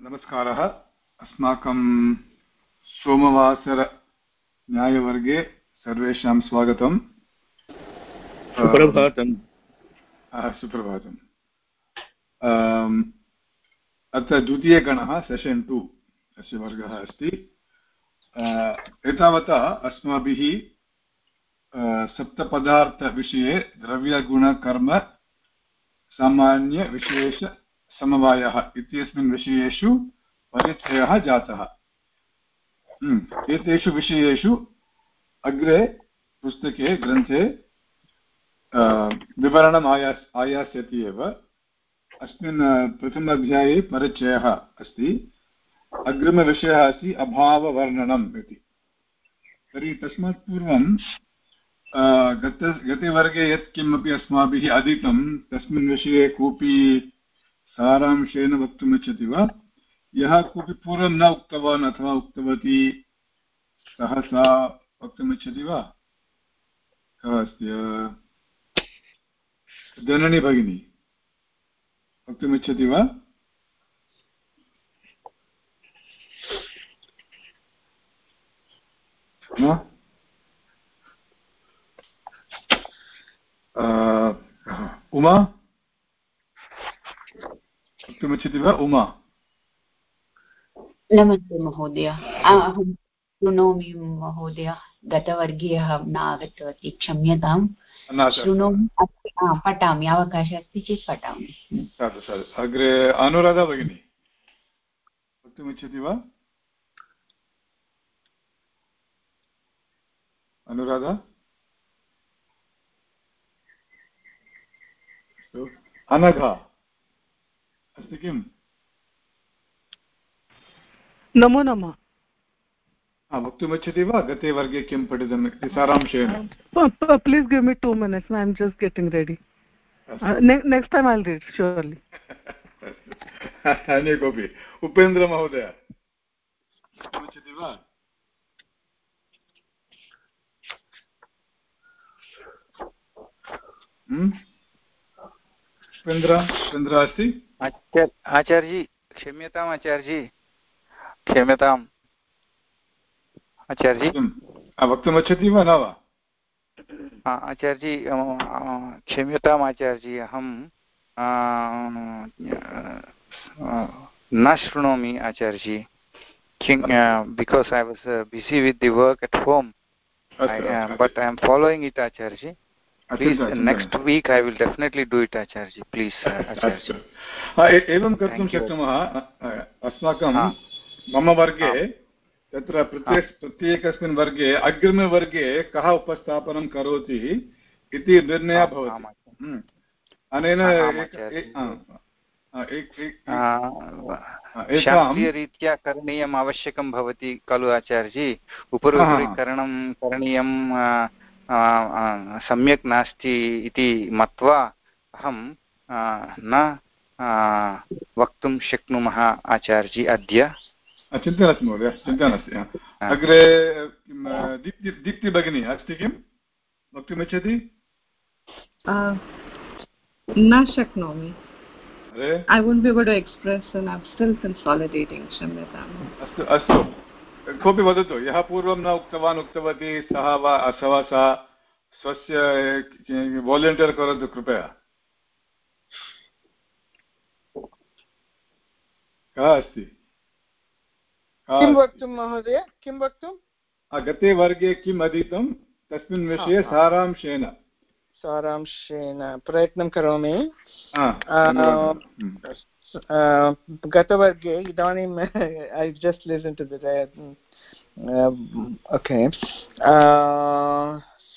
नमस्कारः। अस्माकं सोमवासरन्यायवर्गे सर्वेषां स्वागतम्। सुप्रभातम् सुप्रभातम् अत्र द्वितीयगणः सेशन् टु अस्य वर्गः अस्ति एतावता अस्माभिः सप्तपदार्थविषये द्रव्यगुणकर्म सामान्यविशेषसमवायः इत्यस्मिन् विषयेषु परिचयः जातः। हम्म, एतेषु विषयेषु अग्रे पुस्तके ग्रन्थे विवरणम् आयास् आयास्यति एव। अस्मिन् प्रथम अध्याये परिचयः अस्ति। अग्रिमविषयः अस्ति अभाववर्णनम् इति। तर्हि तस्मात् पूर्वं गत गते वर्गे यत् किमपि अस्माभिः अधीतं तस्मिन् विषये कोऽपि सारांशेन वक्तुमिच्छति वा? यः कोऽपि पूर्वं न उक्तवान् अथवा उक्तवती, सः सा वक्तुमिच्छति वा? कः अस्ति? जननी भगिनी, वक्तुमिच्छति वा? उमा? वक्तुमिच्छति वा उमा। नमस्ते महोदय। अहं शृणोमि महोदय। गतवर्गे अहं न आगतवती क्षम्यताम्। शृणोमि पठामि अवकाशः अस्ति चेत् पठामि। अग्रे अनुराधा भगिनी। वक्तुमिच्छति वा? अनुराधा? अनघा। अस्ति किम्? नमो नमः। वक्तुमिच्छति वा? गते वर्गे किं पठितम् इति सारांशेन। Please give me two minutes I am just getting ready next time I'll read surely अन्य कोऽपि। उपेन्द्रमहोदय वक्तुमिच्छति वा? उपेन्द्र उपेन्द्र अस्ति? आचार्यजी क्षम्यताम् आचार्यजी। क्षम्यताम्। आचार्यजी। वक्तुमिच्छति वा न वा? आचार्यजी क्षम्यताम् आचार्यजी अहं न शृणोमि आचार्यजी। Because I was busy with the work at home but I am following it आचार्यजी। Please next week i will definitely do it acharya please acharya एवं कर्तुं शक्नुमः अस्माकं मम वर्गे तत्र प्रत्येक प्रत्येकस्मिन् वर्गे अग्रिमवर्गे कः उपस्थापनं करोति इति निर्णयः भवति। अनेन शास्त्रीयरीत्या करणीयम् आवश्यकं भवति खलु आचार्यजी उपरि करणं करणीयं सम्यक् नास्ति इति मत्वा अहं न वक्तुं शक्नुमः आचार्यजी अद्य। चिन्ता नास्ति महोदय चिन्ता नास्ति अग्रे दीप्ति दीप्ति भगिनी अस्ति किं? वक्तुमिच्छति? न शक्नोमि। I won't be able to express and I'm still consolidating कोऽपि वदतु यः पूर्वं न उक्तवान् उक्तवती सः वा अथवा सा स्वस्य वालण्टियर् करोतु कृपया। कः अस्ति? किं वक्तुं महोदय? किं वक्तुं? गते वर्गे किम् अधीतं? तस्मिन् विषये सारांशेन। सारांशेन प्रयत्नं करोमि। गतवर्गे इदानीं I just listen to okay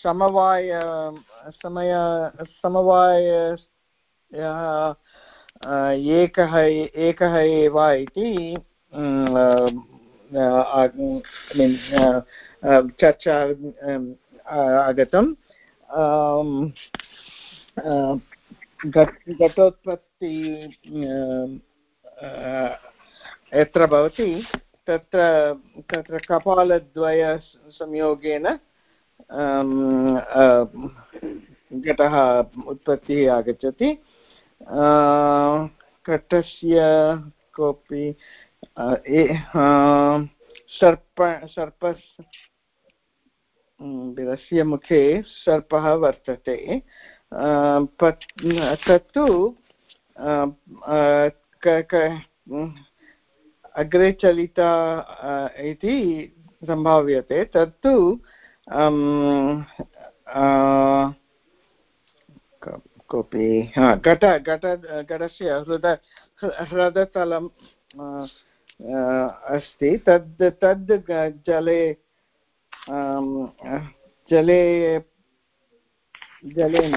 समवाय, समय, समवाय एकः एकः एव इति चर्चा आगतं घटोत्पत्ति यत्र भवति, तत्र तत्र कपालद्वयसंयोगेन घटः उत्पत्तिः आगच्छति। घटस्य कोऽपि सर्प सर्प बिलस्य मुखे सर्पः वर्तते। तत्तु अग्रे चलिता इति सम्भाव्यते। तत्तु कोऽपि घट घट, घटस्य हृद ह्रदतलम् अस्ति। तद् तद् जले जले जलेन,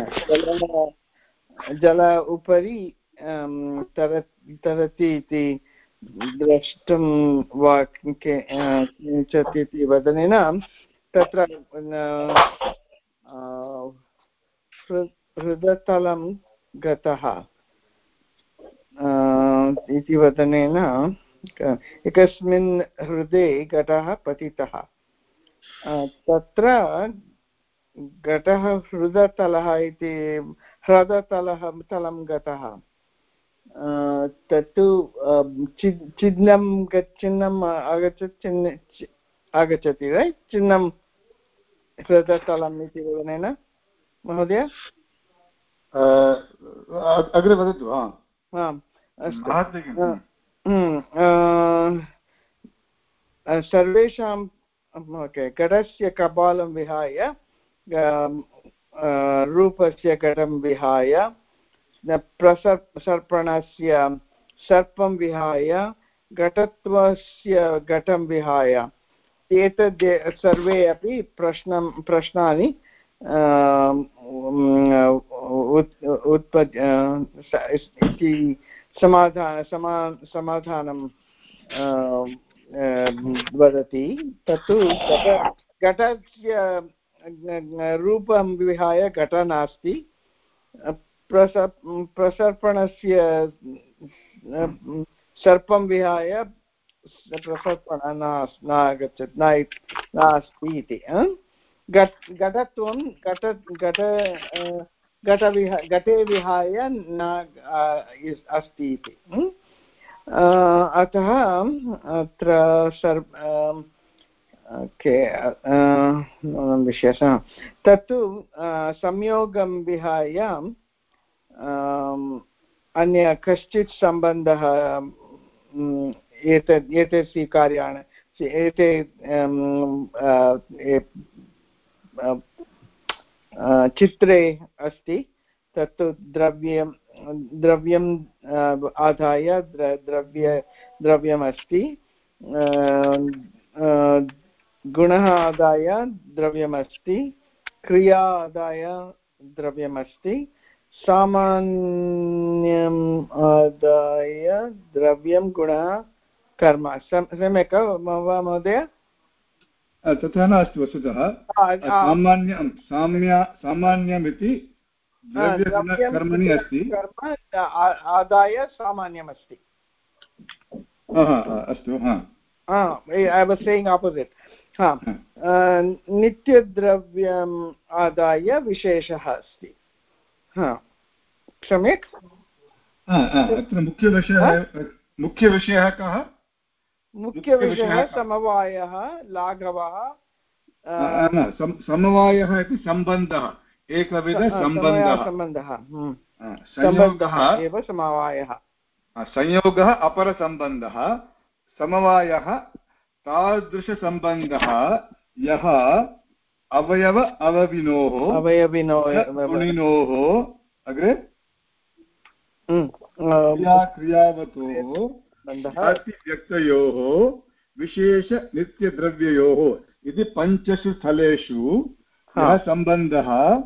जल उपरि तरति इति द्रष्टुं वा किञ्चित् इति वदनेन तत्र हृदतलं गतः इति वदनेन एकस्मिन् हृदे घटः पतितः तत्र घटः हृदतलः इति ह्रदतलः तलं गतः तत्तु चिह्नं चिह्नम् आगच्छति चिह्न आगच्छति रैट् चिह्नं हृदतलम् इति वदनेन महोदय? अग्रे वदतु आम् अस्तु। हम्म, सर्वेषां घटस्य कपालं विहाय रूपस्य घटं विहाय प्रसर् सर्पणस्य सर्पं विहाय, घटत्वस्य घटं विहाय। एतद् सर्वे अपि प्रश्नं प्रश्नानि उत्पद् इति समाधान समा, समाधानं वदति। तत्तु घटस्य रूपं विहाय घट नास्ति। प्रस प्रसर्पणस्य सर्पं विहाय प्रसर्पण न आगच्छति नास्ति इति घटत्वं घट घट घटविहा घटे विहाय न अस्ति इति अतः अत्र सर् के विशेषः। तत्तु संयोगं विहाय अन्य कश्चित् सम्बन्धः एतत् एतस्य कार्याणि एते चित्रे अस्ति, तत्तु द्रव्यं द्रव्यम् आदाय द्रव्य, द्रव्यमस्ति गुणः आदाय, द्रव्यमस्ति, क्रिया आदाय, द्रव्यमस्ति सामान्यम् आदाय द्रव्यं गुणः कर्म। सम्यक् वा महोदय? तथा नास्ति वस्तुतः। सामान्यं साम्य सामान्यमिति कर्मणि अस्ति। आदाय सामान्यमस्ति। अस्तु ऐ वास् सेयिङ्ग् आपोसिट् हा नित्यद्रव्यम् आदाय विशेषः अस्ति। हा। सम्यक् अत्र मुख्यविषयः मुख्यविषयः कः? मुख्यविषयः समवायः लाघवः समवायः इति सम्बन्धः एकविधसम्बन्धः सम्बन्धः। हम्म। संयोगः एव समवायः। संयोगः अपरसम्बन्धः समवायः तादृशसम्बन्धः यः अवयव अवविनोः अवयविनो अग्रे? क्रियावतोः व्यक्तयोः विशेषनित्यद्रव्ययोः इति पञ्चसु स्थलेषु सः सम्बन्धः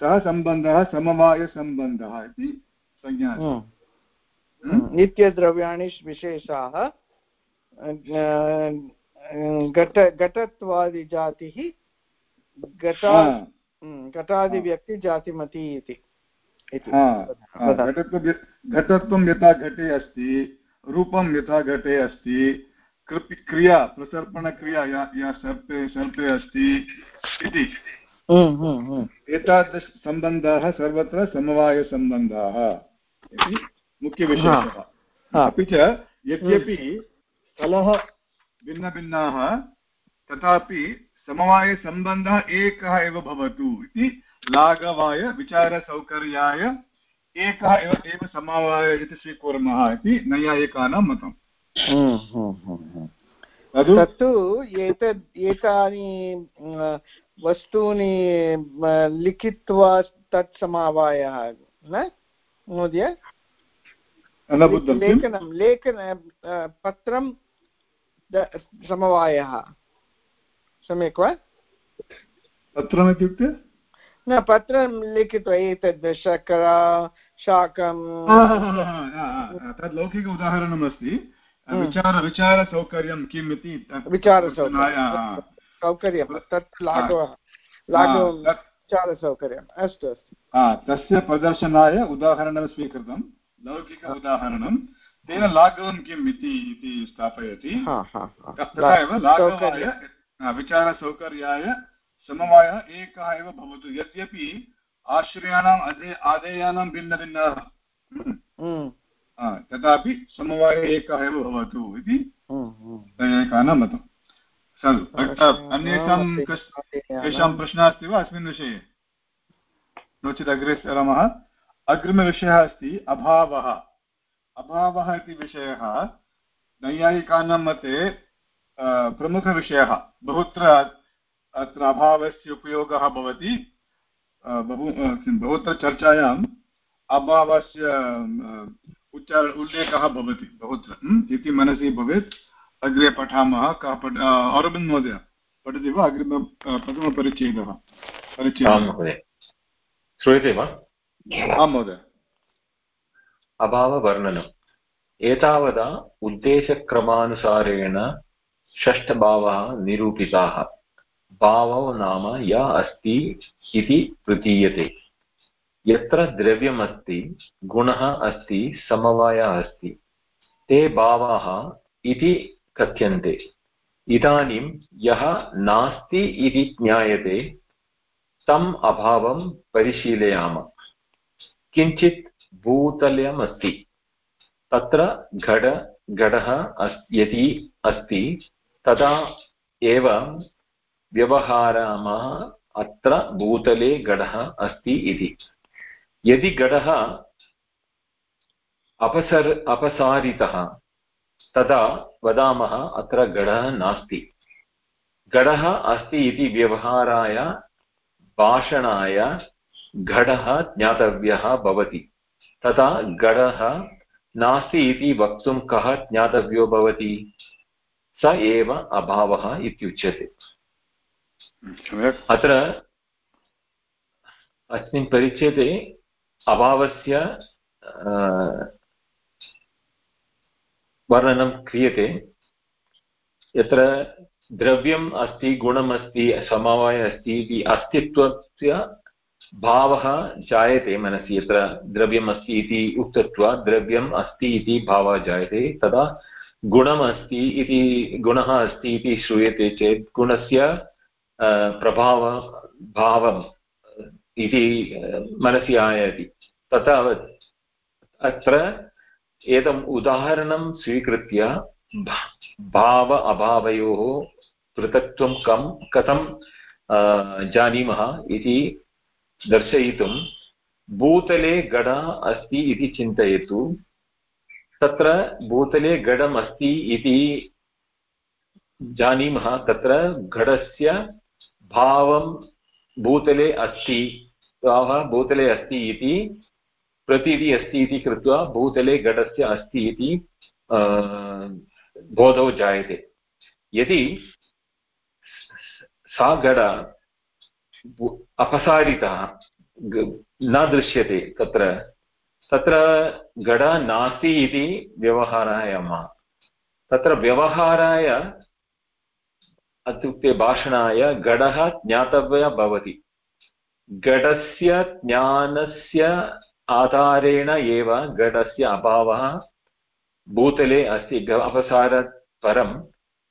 सः सम्बन्धः समवायसम्बन्धः इति संज्ञा। हम्म। हम्म। नित्यद्रव्याणि विशेषाः घट घटत्वादिजातिः घटा हम्म, घटादिव्यक्तिजातिमती इति। घटत्वं यथा घटे अस्ति रूपं यथा घटे अस्ति कृपि क्रिया प्रसर्पणक्रिया या या सर्पे सर्पे अस्ति इति। हम्म, हम्म, हम्म। एतादृशसम्बन्धाः सर्वत्र समवायसम्बन्धाः इति मुख्यविषयः अपि च यद्यपि स्थलः भिन्नभिन्नाः तथापि समवायसम्बन्धः एकः एव भवतु इति लाघवाय विचारसौकर्याय एकः एव एव समवाय इति स्वीकुर्मः इति नैयायिकानां मतम्। हम्म, हम्म, हम्म, तत्तु एतद् एतानि वस्तूनि लिखित्वा तत् समवायः न महोदय? लेखनं लेखन पत्रं समवायः। सम्यक् वा? पत्रमित्युक्ते? न पत्रं लिखित्वा एतद् शर्करा शाकं तद् लौकिक उदाहरणम् अस्ति हम्म। विचार विचारसौकर्यं किम् इति विचारसौकर्यं। सौकर्यं तत् लाघवः लाघवं विचारसौकर्यम्। अस्तु अस्तु। तस्य प्रदर्शनाय उदाहरणं स्वीकृतं। लौकिक उदाहरणं। तेन लाघवं किम् इति स्थापयति। तथा एव लाघवाय विचारसौकर्याय समवायः एकः एव भवतु। यद्यपि आश्रयाणाम् अधे आदेयानां भिन्नभिन्नाः। हम्म। तथापि समवायः एकः एव भवतु इति एकानां मतं। खलु अन्येषां केषां प्रश्नः अस्ति वा अस्मिन् विषये? नो चेत् अग्रे सरामः अग्रिमविषयः अस्ति अभावः। अभावः इति विषयः नैयायिकानां मते प्रमुखविषयः। बहुत्र अत्र अभावस्य उपयोगः भवति। बहु बहुत्र चर्चायाम् अभावस्य उच्चार उल्लेखः भवति बहुत्र इति मनसि भवेत्। अग्रे पठामः कः पठ अरविन्द् महोदय पठति वा? अग्रिम प्रथमपरिच्छेदः परिच्छेदः। श्रूयते वा? आं महोदय। अभाववर्णनम् एतावता उद्देशक्रमानुसारेण षष्ठभावाः निरूपिताः। भावो नाम य अस्ति इति प्रतीयते। यत्र द्रव्यमस्ति, गुणः अस्ति, समवायः अस्ति, ते भावाः इति कथ्यन्ते। इदानीं यः नास्ति इति ज्ञायते, तम् अभावं परिशीलयाम। किञ्चित् भूतलमस्ति तत्र घट घटः यदि अस्ति, तदा एव व्यवहारामः अत्र भूतले घटः अस्ति इति। यदि घटः अपसर्, अपसारितः, तदा वदामः अत्र घटः नास्ति। घटः अस्ति इति व्यवहाराय, भाषणाय घटः ज्ञातव्यः भवति। तदा घटः नास्ति इति वक्तुं कः ज्ञातव्यो भवति? स एव अभावः इत्युच्यते। अत्र अस्मिन् परिच्छेदे अभावस्य वर्णनं क्रियते। यत्र द्रव्यम् अस्ति, गुणम् अस्ति, समवायः अस्ति इति अस्तित्वस्य भावः जायते मनसि। यत्र द्रव्यम् अस्ति इति उक्तत्वा द्रव्यम् अस्ति इति भावः जायते, तदा गुणमस्ति इति, गुणः अस्ति इति श्रूयते चेत् गुणस्य प्रभाव, भावम् इति मनसि आयाति। तथा अत्र एतम् उदाहरणं स्वीकृत्य भाव अभावयोः पृथक्त्वं कं, कथं जानीमः इति दर्शयितुं भूतले गड अस्ति इति चिन्तयतु। तत्र भूतले गडम् अस्ति इति जानीमः, तत्र घटस्य भावं भूतले अस्ति, भावः भूतले अस्ति इति, प्रतीतिः अस्ति इति कृत्वा भूतले घटस्य अस्ति इति बोधो जायते। यदि सा घट अपसारितः न दृश्यते तत्र तत्र घट नास्ति इति व्यवहाराय तत्र व्यवहाराय इत्युक्ते भाषणाय गडः ज्ञातव्यः भवति। गडस्य ज्ञानस्य आधारेण एव गडस्य अभावः भूतले अस्ति। अवसारात् परं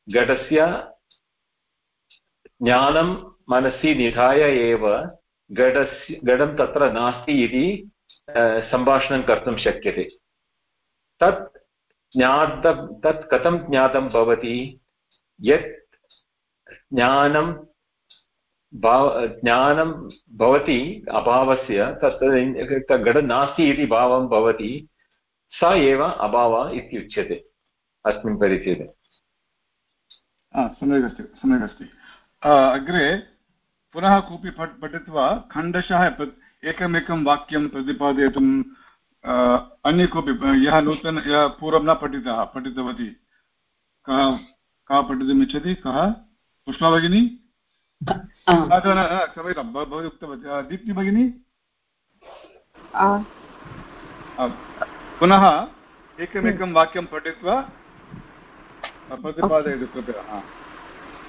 घटस्य ज्ञानं मनसि निधाय एव घटस्य घटं तत्र नास्ति इति सम्भाषणं कर्तुं शक्यते। तत् ज्ञात तत् कथं ज्ञातं भवति? यत् ज्ञानं भाव, ज्ञानं भवति अभावस्य, तत् घट नास्ति इति भावं भवति, स एव अभावः इत्युच्यते, अस्मिन् परिच्छेदे। सम्यक् अस्ति अग्रे पुनः कोऽपि पठ, पठित्वा खण्डशः एकमेकं वाक्यं प्रतिपादयितुं अन्य कोऽपि, यः नूतन, यः पूर्वं न पठितः, पठितवती, कः कः पठितुमिच्छति, कः? पुष्पा भगिनी? क्षम्यतां भवती उक्तवती। दीप्ति भगिनी? पुनः एकमेकं वाक्यं पठित्वा प्रतिपादयतु कृपया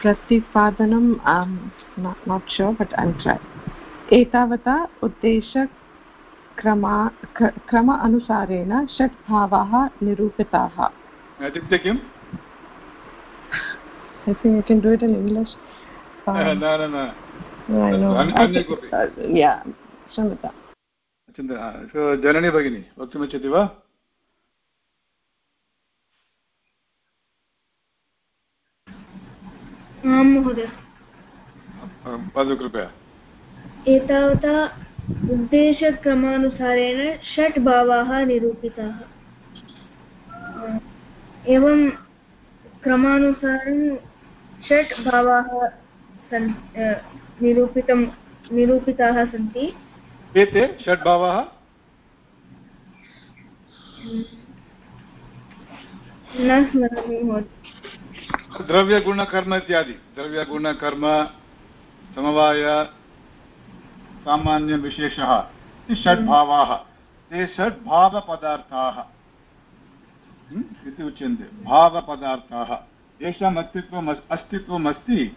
प्रतिपादनं नाट् शोर् बट् ऐ ट्रै एतावता उद्देशक्रमा क्रम अनुसारेण षट् भावाः निरूपिताः। इत्युक्ते किम्? I think I can do it in English. Um, no, no, no. I know. I think, uh, yeah, क्षम्यता जननी भगिनी वक्तुमिच्छति वा आं महोदय वदतु कृपया एतावता उद्देशक्रमानुसारेण षट् भावाः निरूपिताः एवं क्रमानुसारं षट् भावाः सन् निरूपितं निरूपिताः सन्ति। एते षट् भावाः न स्मरामि महोदय। द्रव्यगुणकर्म इत्यादि। द्रव्यगुणकर्म समवाय सामान्यविशेषः। षड्भावाः ते षड्भावपदार्थाः इति उच्यन्ते। भावपदार्थाः। येषाम् अस्तित्वम् अस्तित्वम् अस्ति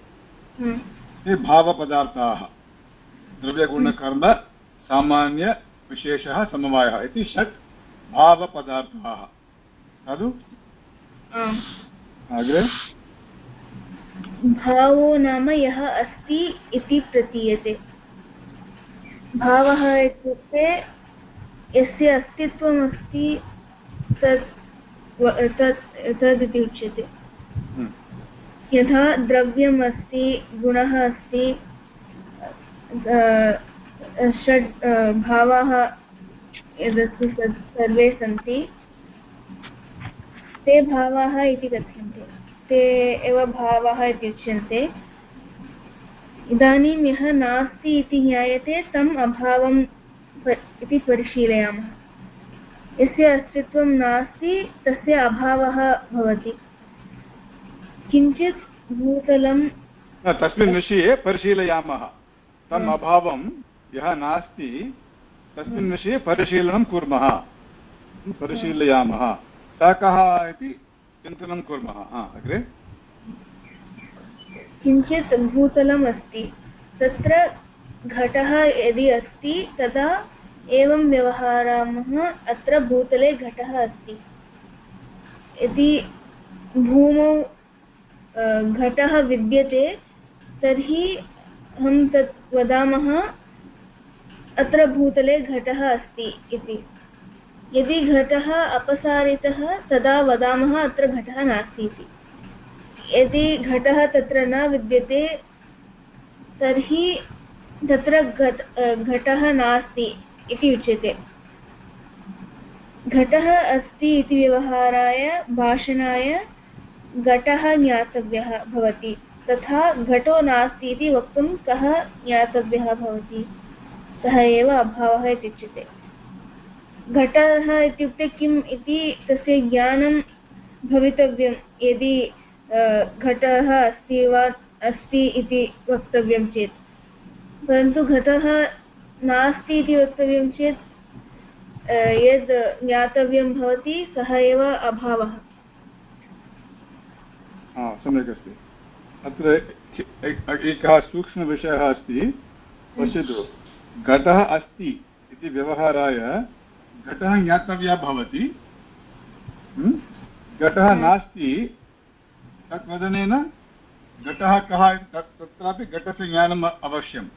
ते भावपदार्थाः। द्रव्यगुणकर्म सामान्यविशेषः समवायः इति षट् भावपदार्थाः। खलु अग्रे भावो नाम यः अस्ति इति प्रतीयते। भावः इत्युक्ते यस्य अस्तित्वमस्ति तत् तत् तदिति उच्यते। हम्म। यथा द्रव्यम् अस्ति गुणः अस्ति षड् भावाः यदस्ति सर्वे सन्ति। ते भावाः इति कथ्यन्ते। ते एव भावः इत्युच्यन्ते इदानीं यः नास्ति इति ज्ञायते, तम् अभावम् इति परिशीलयामः। यस्य अस्तित्वं नास्ति, तस्य अभावः भवति। किञ्चित् भूतलं तस्मिन् विषये परिशीलयामः। तम् अभावं यः नास्ति तस्मिन् विषये परिशीलनं कुर्मः। परिशीलयामः। सः कः इति चिन्तनं कुर्मः। अग्रे। किञ्चित् भूतलम् अस्ति। तत्र घटः यदि अस्ति तदा एवं व्यवहरामः। अत्र भूतले घटः अस्ति। यदि भूमौ घटः विद्यते, तर्हि अहं तत् वदामः, अत्र भूतले घटः अस्ति इति। यदि घटः अपसारितः, तदा वदामः, अत्र घटः नास्ति इति। यदि घटः तत्र न विद्यते, तर्हि तत्र घटः नास्ति इति उच्यते। घटः अस्ति इति व्यवहाराय, भाषणाय घटः ज्ञातव्यः भवति। तथा घटो नास्ति इति वक्तुं कः ज्ञातव्यः भवति? सः एव अभावः इति उच्यते। घटः इत्युक्ते किम् इति तस्य ज्ञानं भवितव्यं। यदि घटः अस्ति वा, अस्ति इति वक्तव्यं चेत्। परन्तु घटः नास्ति इति वक्तव्यं चेत् यद् ज्ञातव्यं भवति, सः एव अभावः। सम्यक् अस्ति। अत्र एकः सूक्ष्मविषयः अस्ति पश्यतु। घटः अस्ति इति व्यवहाराय घटः ज्ञातव्यः भवति। हम्म? घटः नास्ति तत् वदनेन घटः कः तत्रापि घटस्य ज्ञानम् अवश्यम्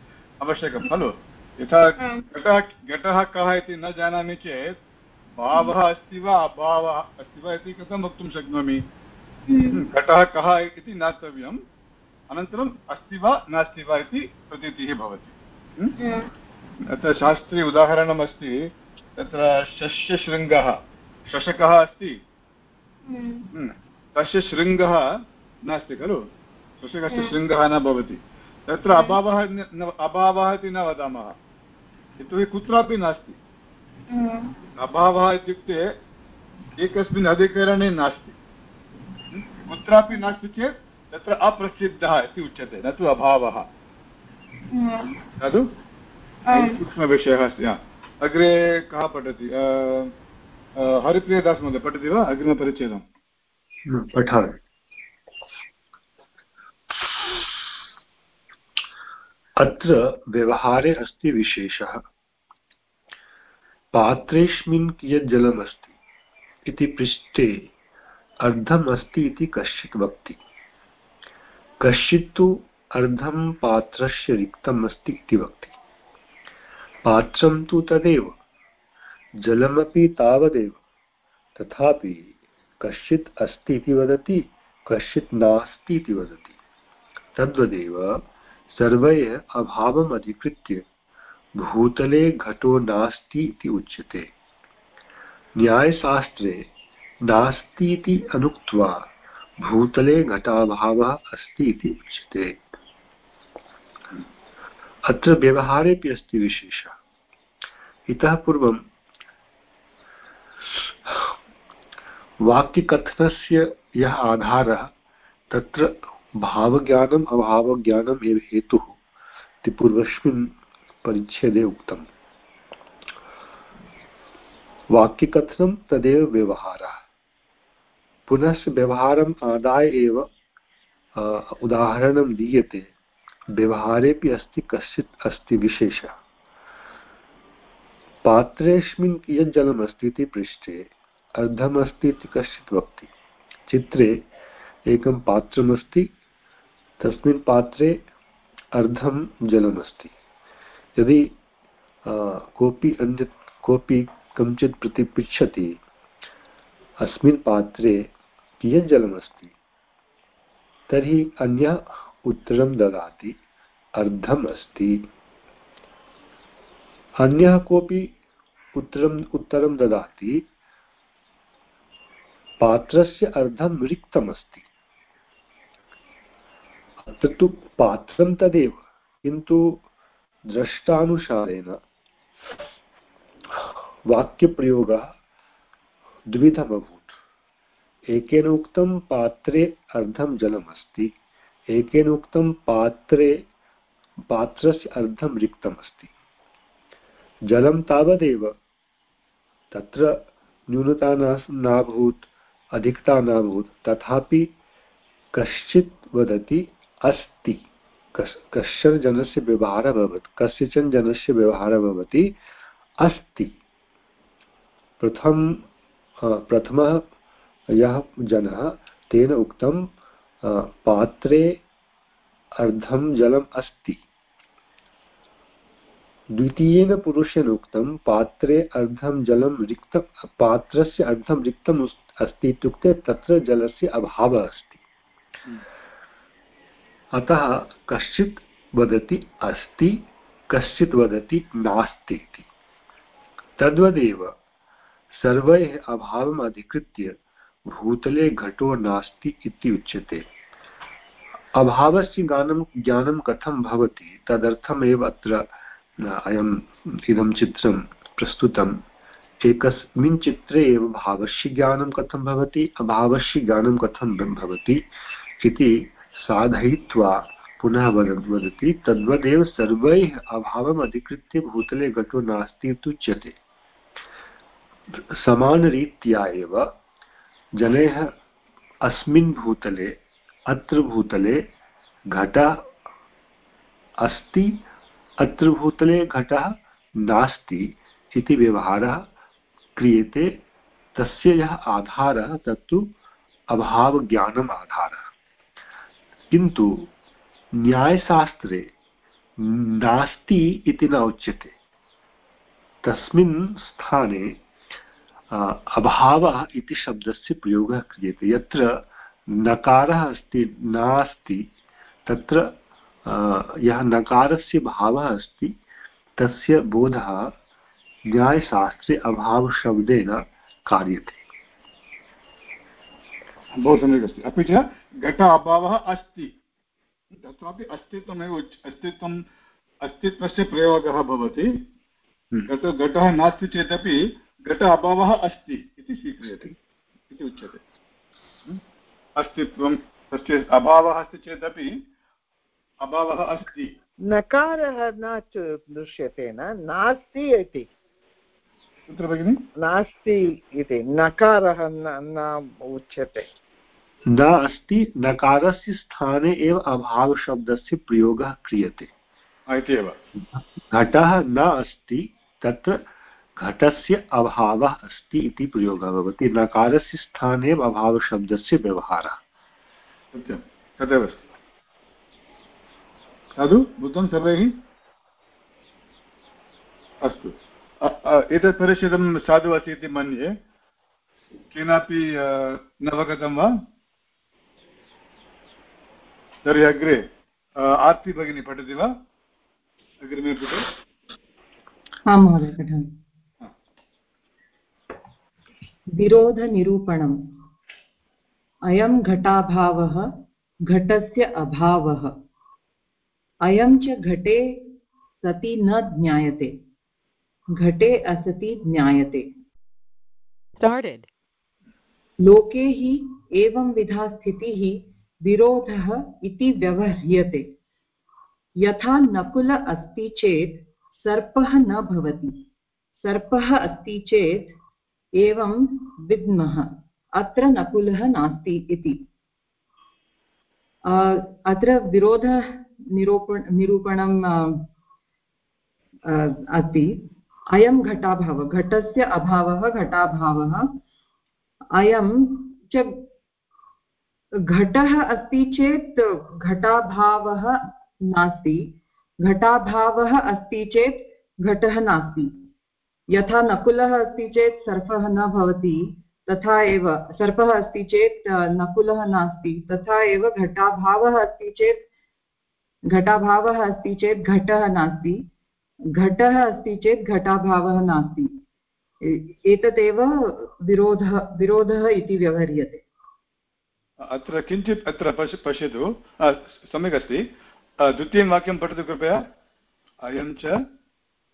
आवश्यकं खलु? यथा घटः घटः कः इति न जानामि चेत् भावः अस्ति वा अभावः अस्ति वा इति कथं वक्तुं शक्नोमि? हम्म। घटः कः इति ज्ञातव्यम्। अनन्तरम् अस्ति वा नास्ति वा इति प्रतीतिः भवति। हम्म। अत्र शास्त्रे उदाहरणमस्ति तत्र शस्यशृङ्गः शशकः अस्ति। हम्म। तस्य शृङ्गः नास्ति खलु? शशकस्य शृङ्गः न भवति। तत्र अभावः अभावः इति न वदामः। यतोहि कुत्रापि नास्ति। अभावः इत्युक्ते एकस्मिन् अधिकरणे नास्ति। कुत्रापि नास्ति चेत् तत्र अप्रसिद्धः इति उच्यते न तु अभावः। खलु सूक्ष्मविषयः अस्ति अग्रे कः पठति? हरिप्रियदास् महोदय पठति वा? अग्रिमपरिच्छेदं। पठामि। अत्र व्यवहारे अस्ति विशेषः। पात्रेऽस्मिन् कियत् जलमस्ति इति पृष्टे अर्धम् अस्ति इति कश्चित् वक्ति। कश्चित् तु अर्धं पात्रस्य रिक्तम् अस्ति इति वक्ति। पात्रं तु तदेव, जलमपि तावदेव, तथापि कश्चित् अस्ति इति वदति, कश्चित् नास्ति इति वदति। तद्वदेव सर्वैः अभावम् अधिकृत्य भूतले घटो नास्ति इति उच्यते। न्यायशास्त्रे नास्ति इति अनुक्त्वा भूतले घटाभावः अस्ति इति उच्यते। अत्र व्यवहारेपि अस्ति विशेषः। इतः पूर्वं वाक्यकथनस्य यः आधारः, तत्र भावज्ञानम्, अभावज्ञानम् एव हेतुः इति पूर्वस्मिन् परिच्छेदे उक्तम्। वाक्यकथनं तदेव व्यवहारः। पुनश्च व्यवहारम् आदाय एव उदाहरणं दीयते। व्यवहारेपि अस्ति, कश्चित् अस्ति विशेषः। पात्रेऽस्मिन् कियत् जलमस्ति इति पृष्टे अर्धमस्ति इति कश्चित् वक्ति। चित्रे एकं पात्रमस्ति, तस्मिन् पात्रे अर्धं जलमस्ति। यदि कोऽपि अन्य कोऽपि कञ्चित् प्रति पृच्छति अस्मिन् पात्रे कियत् जलमस्ति। तर्हि अन्यः उत्तरं ददाति, अर्धम् अस्ति। अन्यः कोऽपि उत्तरम् उत्तरं ददाति, पात्रस्य अर्धं रिक्तमस्ति। अत्र तु पात्रं तदेव, किन्तु द्रष्टानुसारेण वाक्यप्रयोगः द्विधमभूत् एकेन उक्तं पात्रे अर्धं जलमस्ति। एकेन उक्तं पात्रे, पात्रस्य अर्धं रिक्तमस्ति। जलं तावदेव, तत्र न्यूनता नाभूत्, अधिकता नाभूत्, तथापि कश्चित् वदति अस्ति। कश्चन जनस्य व्यवहारः भवति, कस्यचन जनस्य व्यवहारः भवति अस्ति। प्रथम प्रथमः यः जनः तेन उक्तं पात्रे अर्धं जलम् अस्ति द्वितीयेन पुरुषेण उक्तं, पात्रे अर्धं जलं रिक्तं, पात्रस्य अर्धं रिक्तम् अस्ति इत्युक्ते तत्र जलस्य अभावः अस्ति। अतः कश्चित् वदति अस्ति, कश्चित् वदति नास्ति इति तद्वदेव सर्वैः अभावम् अधिकृत्य भूतले घटो नास्ति इति उच्यते। अभावस्य ज्ञानं ज्ञानं कथं भवति, तदर्थमेव अत्र अयम् इदं चित्रं प्रस्तुतम्। एकस्मिन् चित्रे एव भावस्य ज्ञानं कथं भवति अभावस्य ज्ञानं कथं भवति इति साधयित्वा पुनः वदति, तद्वदेव सर्वैः अभावम् अधिकृत्य भूतले घटो नास्ति इत्युच्यते समानरीत्या एव जनैः अस्मिन् भूतले, अत्र भूतले घटः अस्ति, अत्र भूतले घटः नास्ति इति व्यवहारः क्रियते, तस्य यः आधारः तत्तु अभावज्ञानम् आधारः। किन्तु न्यायशास्त्रे नास्ति इति न उच्यते। तस्मिन् स्थाने अभावः इति शब्दस्य प्रयोगः क्रियते। यत्र नकारः अस्ति नास्ति तत्र यः नकारस्य भावः अस्ति तस्य बोधः न्यायशास्त्रे अभावशब्देन कार्यते। बहु सम्यक् अस्ति अपि च घट अभावः अस्ति। तत्रापि अस्तित्वमेव अस्तित्वम् अस्तित्वस्य प्रयोगः भवति। हम्म। घटः नास्ति चेदपि घट अभावः अस्ति इति स्वीक्रियते इति उच्यते। हम्म। अस्तित्वं तस्य अभावः अस्ति चेदपि अभावः अस्ति। नकारः न दृश्यते न नास्ति इति। कुत्र भगिनि? नास्ति इति नकारः न उच्यते। न अस्ति नकारस्य स्थाने एव अभावशब्दस्य प्रयोगः क्रियते। इत्येव। घटः न अस्ति तत्र घटस्य अभावः अस्ति इति प्रयोगः भवति। नकारस्य स्थाने अभावशब्दस्य व्यवहारः। सत्यं। तदेव अस्ति। साधु बुद्धं सर्वैः? अस्तु। एतत् परिषदं साधु अस्ति इति मन्ये। केनापि नवगतं वा? तर्हि अग्रे आर्ति भगिनी पठति वा? अग्रिमे पुटे। आं महोदय पठामि। विरोधनिरूपणम्। अयं घटाभावः घटस्य अभावः। अयं च घटे सति न ज्ञायते। घटे असति ज्ञायते। लोके हि एवं विधा स्थितिः विरोधः इति व्यवह्रियते। यथा नकुल अस्ति चेत् सर्पः न भवति। सर्पः अस्ति चेत् एवं विद्मः, अत्र नकुलः नास्ति इति। अत्र विरोधनिरूपण निरूपणम् अस्ति। अयं घटाभावः, घटस्य अभावः, घटाभावः। अयं च घटः अस्ति चेत् घटाभावः नास्ति, घटाभावः अस्ति चेत् घटः नास्ति। यथा नकुलः अस्ति चेत् सर्पः न भवति, तथा एव सर्पः अस्ति चेत् नकुलः नास्ति, तथा एव घटाभावः अस्ति चेत्, घटाभावः अस्ति चेत् घटः नास्ति, घटः अस्ति चेत् घटाभावः नास्ति। एतदेव विरोधः विरोधः इति व्यवह्रियते। अत्र किञ्चित् अत्र पश्य, पश्यतु। सम्यक् अस्ति द्वितीयं वाक्यं पठतु कृपया। अयं च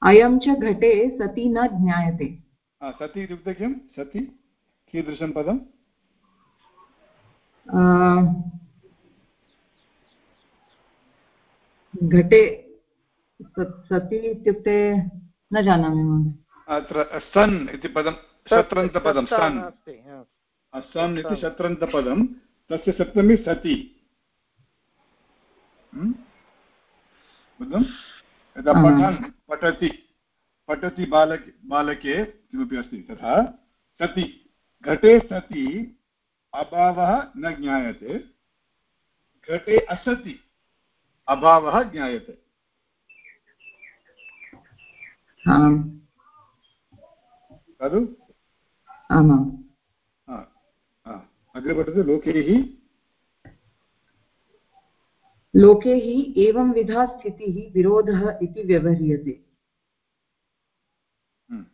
अयं च घटे सति न ज्ञायते। सति इत्युक्ते किं? सति? कीदृशं पदं? घटे सति इत्युक्ते न जानामि महोदय। अत्र सन् इति पदं शत्रन्तपदं सन्। सन् इति शत्रन्तपदं तस्य सप्तमी सति। बुद्धं यदा पठन् पठति पठति बालक बालके किमपि अस्ति तथा सति घटे सति अभावः न ज्ञायते घटे असति अभावः ज्ञायते। खलु? अग्रे पठतु लोके हि लोके हि एवं विधा स्थितिः विरोधः इति व्यवह्रियते। हम्म।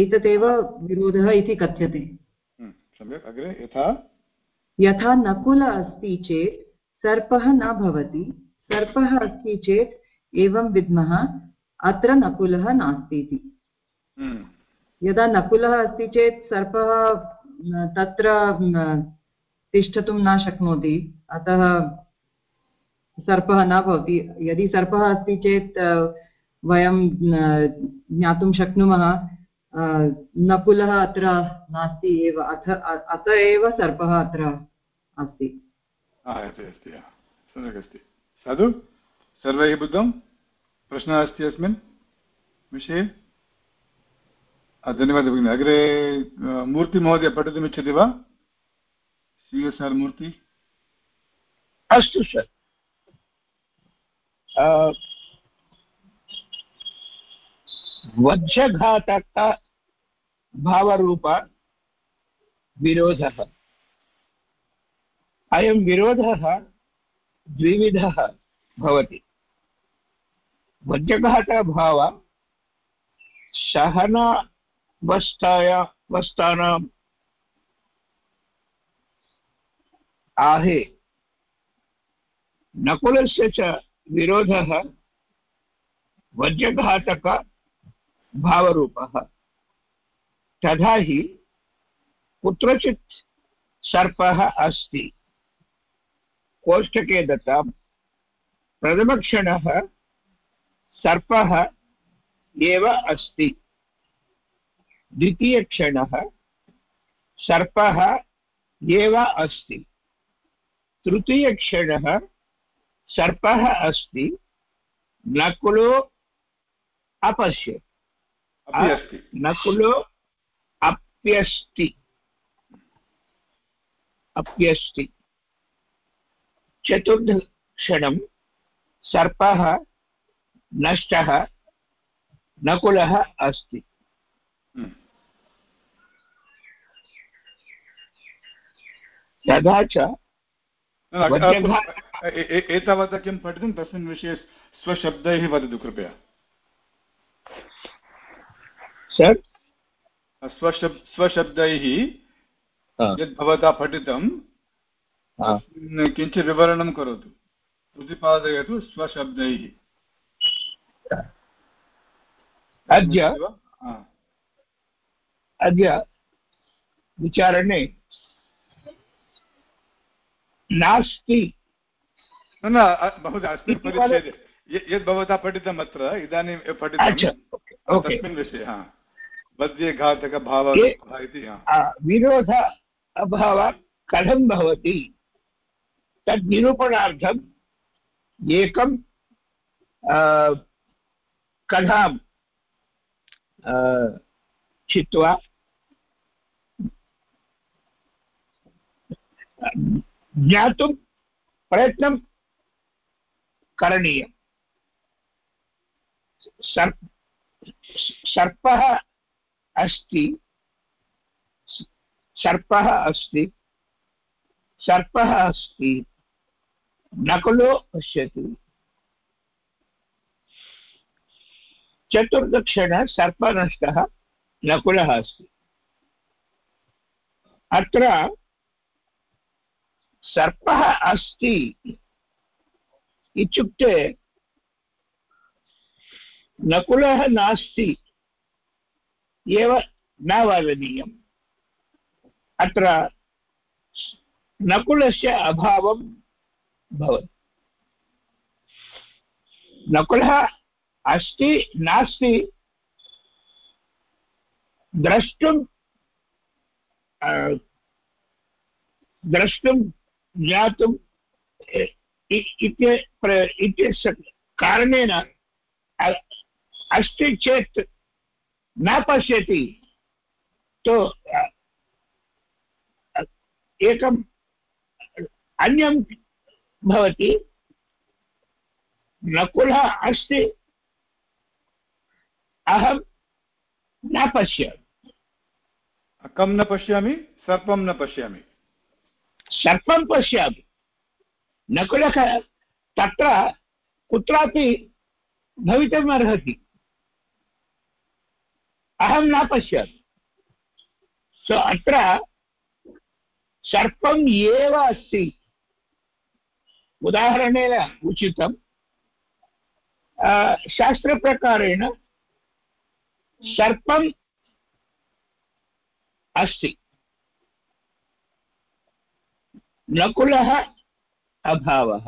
एतदेव विरोधः इति कथ्यते। हम्म, सम्यक्। अग्रे यथा? यथा नकुल अस्ति चेत् सर्पः न भवति सर्पः अस्ति चेत् एवं विद्मः अत्र नकुलः नास्ति इति। हम्म। यदा नकुलः अस्ति चेत् सर्पः तत्र तिष्ठतुं न शक्नोति अतः सर्पः न भवति। यदि सर्पः अस्ति चेत् वयं ज्ञातुं शक्नुमः। नकुलः अत्र नास्ति एव। अथ अत एव सर्पः अत्र अस्ति। सम्यक् अस्ति। साधु सर्वैः बुद्धं? प्रश्नः अस्ति अस्मिन् विषये? धन्यवादः भगिनि। अग्रे मूर्तिमहोदय पठितुमिच्छति वा? सि एस् आर् मूर्ति? अस्तु सर्। वज्रघातक भावरूप विरोधः। अयं विरोधः द्विविधः भवति। वज्रघातभाव सहनावस्थाया अवस्थानाम् आहे। नकुलस्य च विरोधः वज्रघातकभावरूपः तथा हि कुत्रचित् सर्पः अस्ति। कोष्ठके दत्तं प्रथमक्षणः सर्पः एव अस्ति। द्वितीयक्षणः सर्पः एव अस्ति। तृतीयक्षणः सर्पः अस्ति नकुलो अपश्य नकुलो अप्यस्ति। अप्यस्ति। चतुर्थक्षणं सर्पः नष्टः नकुलः अस्ति। हम्म। तथा च एतावता किं पठितं तस्मिन् विषये स्वशब्दैः वदतु कृपया। स्वशब् स्वशब्दैः यद् भवता पठितं किञ्चित् विवरणं करोतु। प्रतिपादयतु स्वशब्दैः। अद्य अद्य विचारणे नास्ति। न महोदय अस्मिन् परिच्छेदे यद् भवता पठितम् अत्र इदानीं पठितं तस्मिन् विषये हा। घातकभावः इति विरोध अभावः कथं भवति? तद् निरूपणार्थम् एकं कथां चित्वा ज्ञातुं प्रयत्नं करणीयम्। सर्प, सर्पः अस्ति सर्पः अस्ति सर्पः अस्ति, नकुलो पश्यति। चतुर्दक्षिण सर्पनष्टः, नकुलः अस्ति। अत्र सर्पः अस्ति। इत्युक्ते नकुलः नास्ति, एव न वदनीयम्। अत्र नकुलस्य अभावं भवति। नकुलः अस्ति, नास्ति, द्रष्टुं द्रष्टुं ज्ञातुम् इत्यस्य कारणेन अस्ति चेत् न पश्यति। तो एकम् अन्यं भवति। नकुलः अस्ति। अहं न पश्यामि। कं न पश्यामि? सर्पं न पश्यामि। सर्पं पश्यामि। नकुलः तत्र कुत्रापि भवितुम् अर्हति अहं न पश्यामि। सो अत्र सर्पम् एव अस्ति। उदाहरणेन उचितं। शास्त्रप्रकारेण सर्पम् अस्ति। नकुलः अभावः।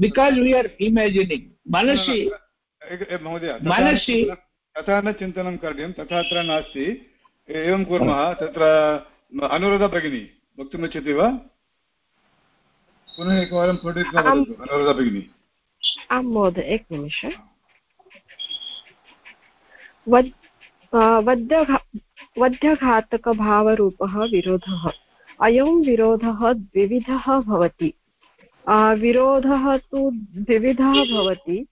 बिकास् वी आर् इमेजिनिङ्ग् मनसि महोदय मनसि तथा न चिन्तनं करणीयं तथा अत्र नास्ति। एवं कुर्मः तत्र अनुरोध भगिनी वक्तुमिच्छति वा? पुनः एकवारं पठित्वा वदतु अनुरोध भगिनी। आं महोदय एकनिमिष वध्यघातकभावरूपः विरोधः। अयं विरोधः द्विविधः भवति। विरोधः तु द्विविधः भवति।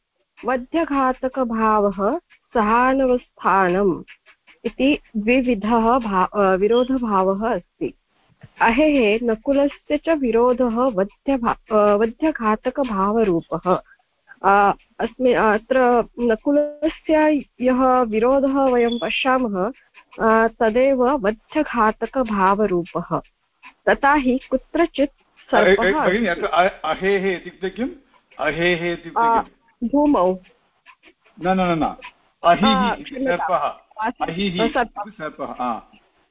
मध्यघातकभावः सहानवस्थानं इति द्विविधः भा विरोधभावः अस्ति। अहेः नकुलस्य च विरोधः वध्यभा वध्यघातकभावरूपः अस्मिन् अत्र नकुलस्य यः विरोधः वयं पश्यामः तदेव वध्यघातकभावरूपः तथा हि कुत्रचित् अहेः इत्युक्ते किम्? अहेः इत्युक्ते भूमौ। न न न अहिः सर्पः। अहिः सर्पः।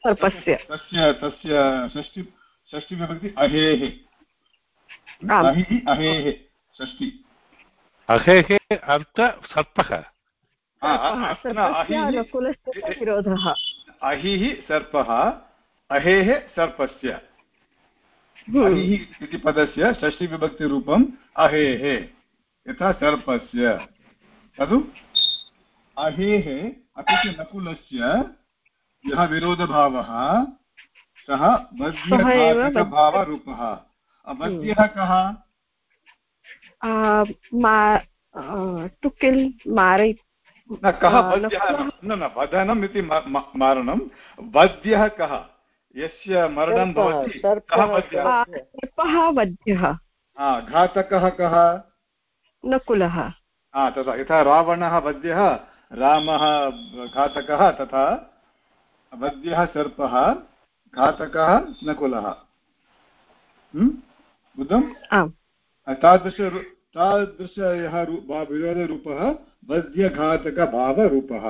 सर्पस्य। तस्य तस्य षष्टि षष्टिविभक्ति अहेः अहिः अहेः षष्टि अहेः अर्थ सर्पः। अहिः सर्पः अहेः सर्पस्य। अहिः इति पदस्य षष्टिविभक्तिरूपम् अहेः यथा सर्पस्य। तदु अहेः अपि च नकुलस्य यः विरोधभावः सः वद्यभावरूपः वद्यः कः? टुकिल् मारै। न कः वद्यः न न वदनम् इति मारणं। वद्यः कः? यस्य मरणं भवति सर्पः वद्यः घातकः कः? नकुलः। तथा यथा रावणः वद्यः रामः घातकः तथा वद्यः सर्पः घातकः नकुलः। बुद्धं? तादृश तादृश यः विरोधरूपः वद्यघातकभावरूपः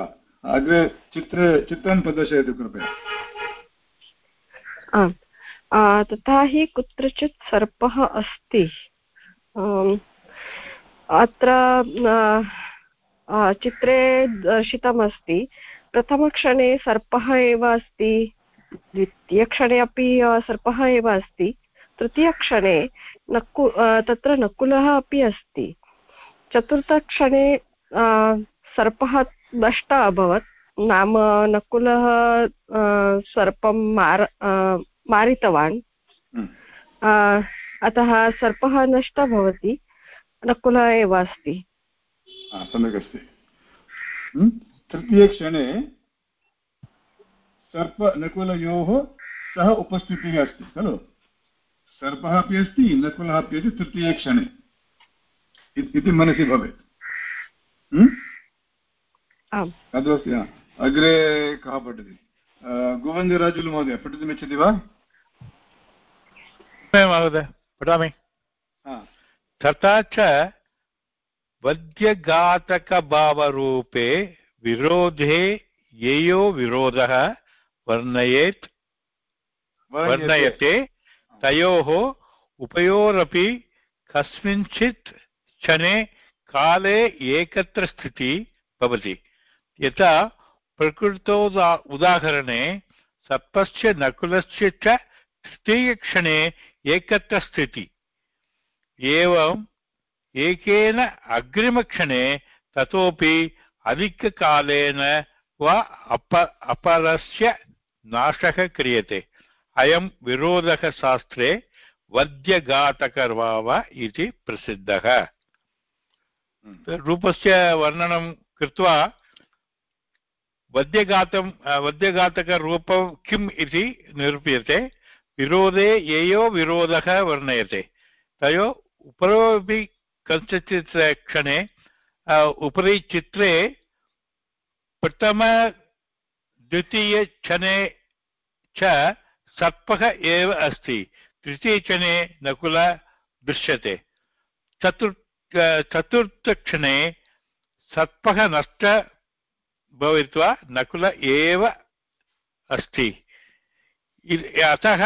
अग्रे चित्रे चित्रं प्रदर्शयतु कृपया। तथा हि कुत्रचित् सर्पः अस्ति. अत्र चित्रे दर्शितमस्ति. प्रथमक्षणे सर्पः एव अस्ति. द्वितीयक्षणे अपि सर्पः एव अस्ति. तृतीयक्षणे नकु तत्र नकुलः अपि अस्ति. चतुर्थक्षणे सर्पः नष्टः अभवत्. नाम नकुलः सर्पं मार मारितवान्। हम्म। अतः सर्पः नष्टः भवति नकुलः एव अस्ति। सम्यक् अस्ति। हम्म। तृतीयक्षणे सर्पनकुलयोः सह उपस्थितिः अस्ति खलु? सर्पः अपि अस्ति नकुलः अपि अस्ति तृतीयक्षणे इति मनसि भवेत्। हम्म। अग्रे कः पठति? गोविन्दराजुलु महोदय पठितुमिच्छति वा? महोदय पठामि। तथा च वद्यघातकभावरूपे विरोधे येयो विरोधः वर्णयेत् वर्णयते। तयोः उभयोरपि कस्मिंश्चित् क्षणे काले एकत्र स्थितिः भवति। यथा प्रकृतोदा उदाहरणे सर्पस्य नकुलस्य च तृतीयक्षणे एकत्र स्थिति। एवम् एकेन अग्रिमक्षणे ततोपि अधिककालेन वा अप अपरस्य नाशः क्रियते। अयं विरोधः शास्त्रे वद्यघातकर्वाव इति प्रसिद्धः। हम्म। रूपस्य वर्णनं कृत्वा वद्यघातं वद्यघातकरूपं किम् इति निरूप्यते। विरोधे ययो विरोधः वर्णयते। तयो उपरोपि कस्यचित् क्षणे उपरि चित्रे प्रथम द्वितीयक्षणे च सर्पः एव अस्ति। तृतीयक्षणे नकुल दृश्यते। चतुर् चतुर्थक्षणे सर्पः नष्ट भवित्वा नकुल एव अस्ति। अतः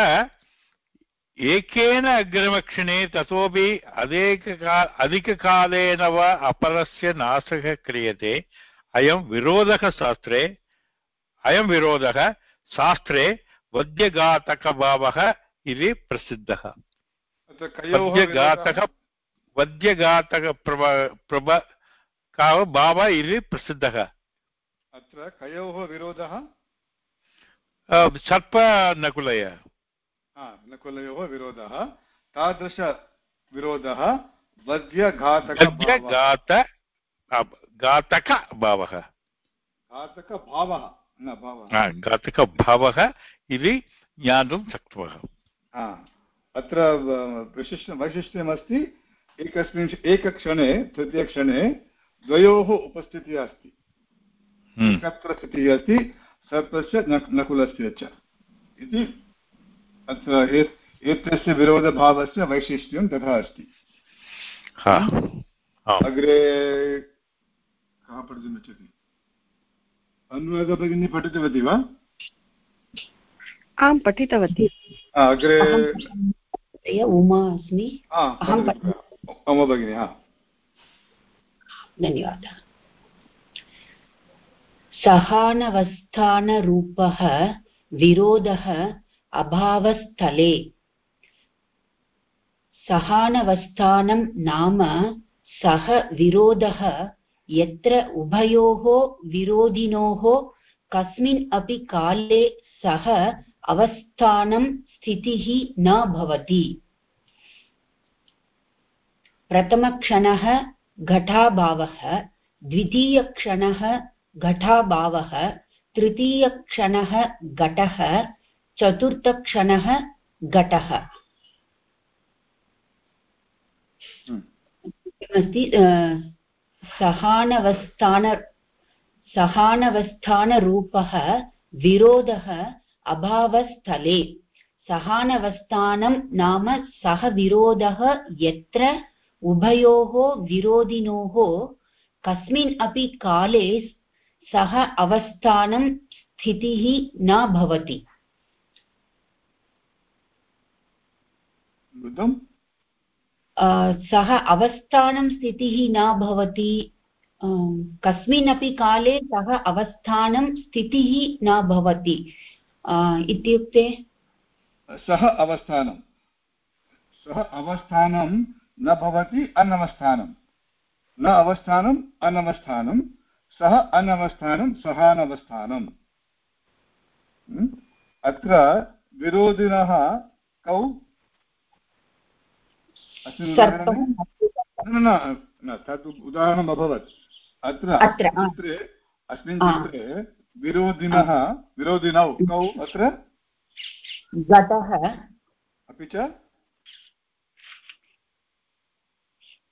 एकेन अग्रिमक्षणे ततोपि अधिकका अधिककालेन वा अपरस्य नाशः क्रियते। अयं विरोधः शास्त्रे अयं विरोधः शास्त्रे वद्यघातकभावः इति प्रसिद्धः। वद्यघातक वद्यघातकप्रभ प्रभ का भावः इति प्रसिद्धः। अत्र कयोः विरोधः? सर्पनकुलय नकुलयोः। विरोधः। तादृशविरोधः घातकभावः घातकभावः घातकभावः इति ज्ञातुं शक्नुमः। अत्र विशिष्ट वैशिष्ट्यमस्ति एकस्मिन् एकक्षणे तृतीयक्षणे द्वयोः उपस्थितिः अस्ति। एकत्र स्थितिः अस्ति सर्पस्य नकुलस्य च इति अत्र एतस्य विरोधभावस्य वैशिष्ट्यं तथा अस्ति अग्रे कः पठितुमिच्छति अनुराधा भगिनी पठितवती वा आं पठितवती अग्रे उमा अस्मि उमा भगिनी धन्यवादः सहानवस्थानरूपः विरोधः अभावस्थले सहानवस्थानं नाम सः विरोधः यत्र उभयोः विरोधिनोः कस्मिन् अपि काले सः अवस्थानं स्थितिः न भवति प्रथमक्षणः घटाभावः द्वितीयक्षणः घटाभावः तृतीयक्षणः घटः चतुर्थक्षणः घटः। अस्ति सहानवस्थान सहानवस्थानरूपः विरोधः अभावस्थले। सहानवस्थानं नाम सः विरोधः यत्र उभयोः विरोधिनोः कस्मिन् अपि काले सः अवस्थानं स्थितिः न भवति। सः अवस्थानं स्थितिः न भवति। कस्मिन् अपि काले सः अवस्थानं स्थितिः न भवति। इत्युक्ते? सः अवस्थानं। सः अवस्थानं न भवति अनवस्थानं। न अवस्थानम् अनवस्थानं। सः अनवस्थानं सहानवस्थानम् अत्र विरोधिनः कौ? उदाहरणे? न तत् उदाहरणम् अभवत्। अत्र सूत्रे अस्मिन् चित्रे विरोधिनः विरोधिनौ कौ अत्र? अपि च?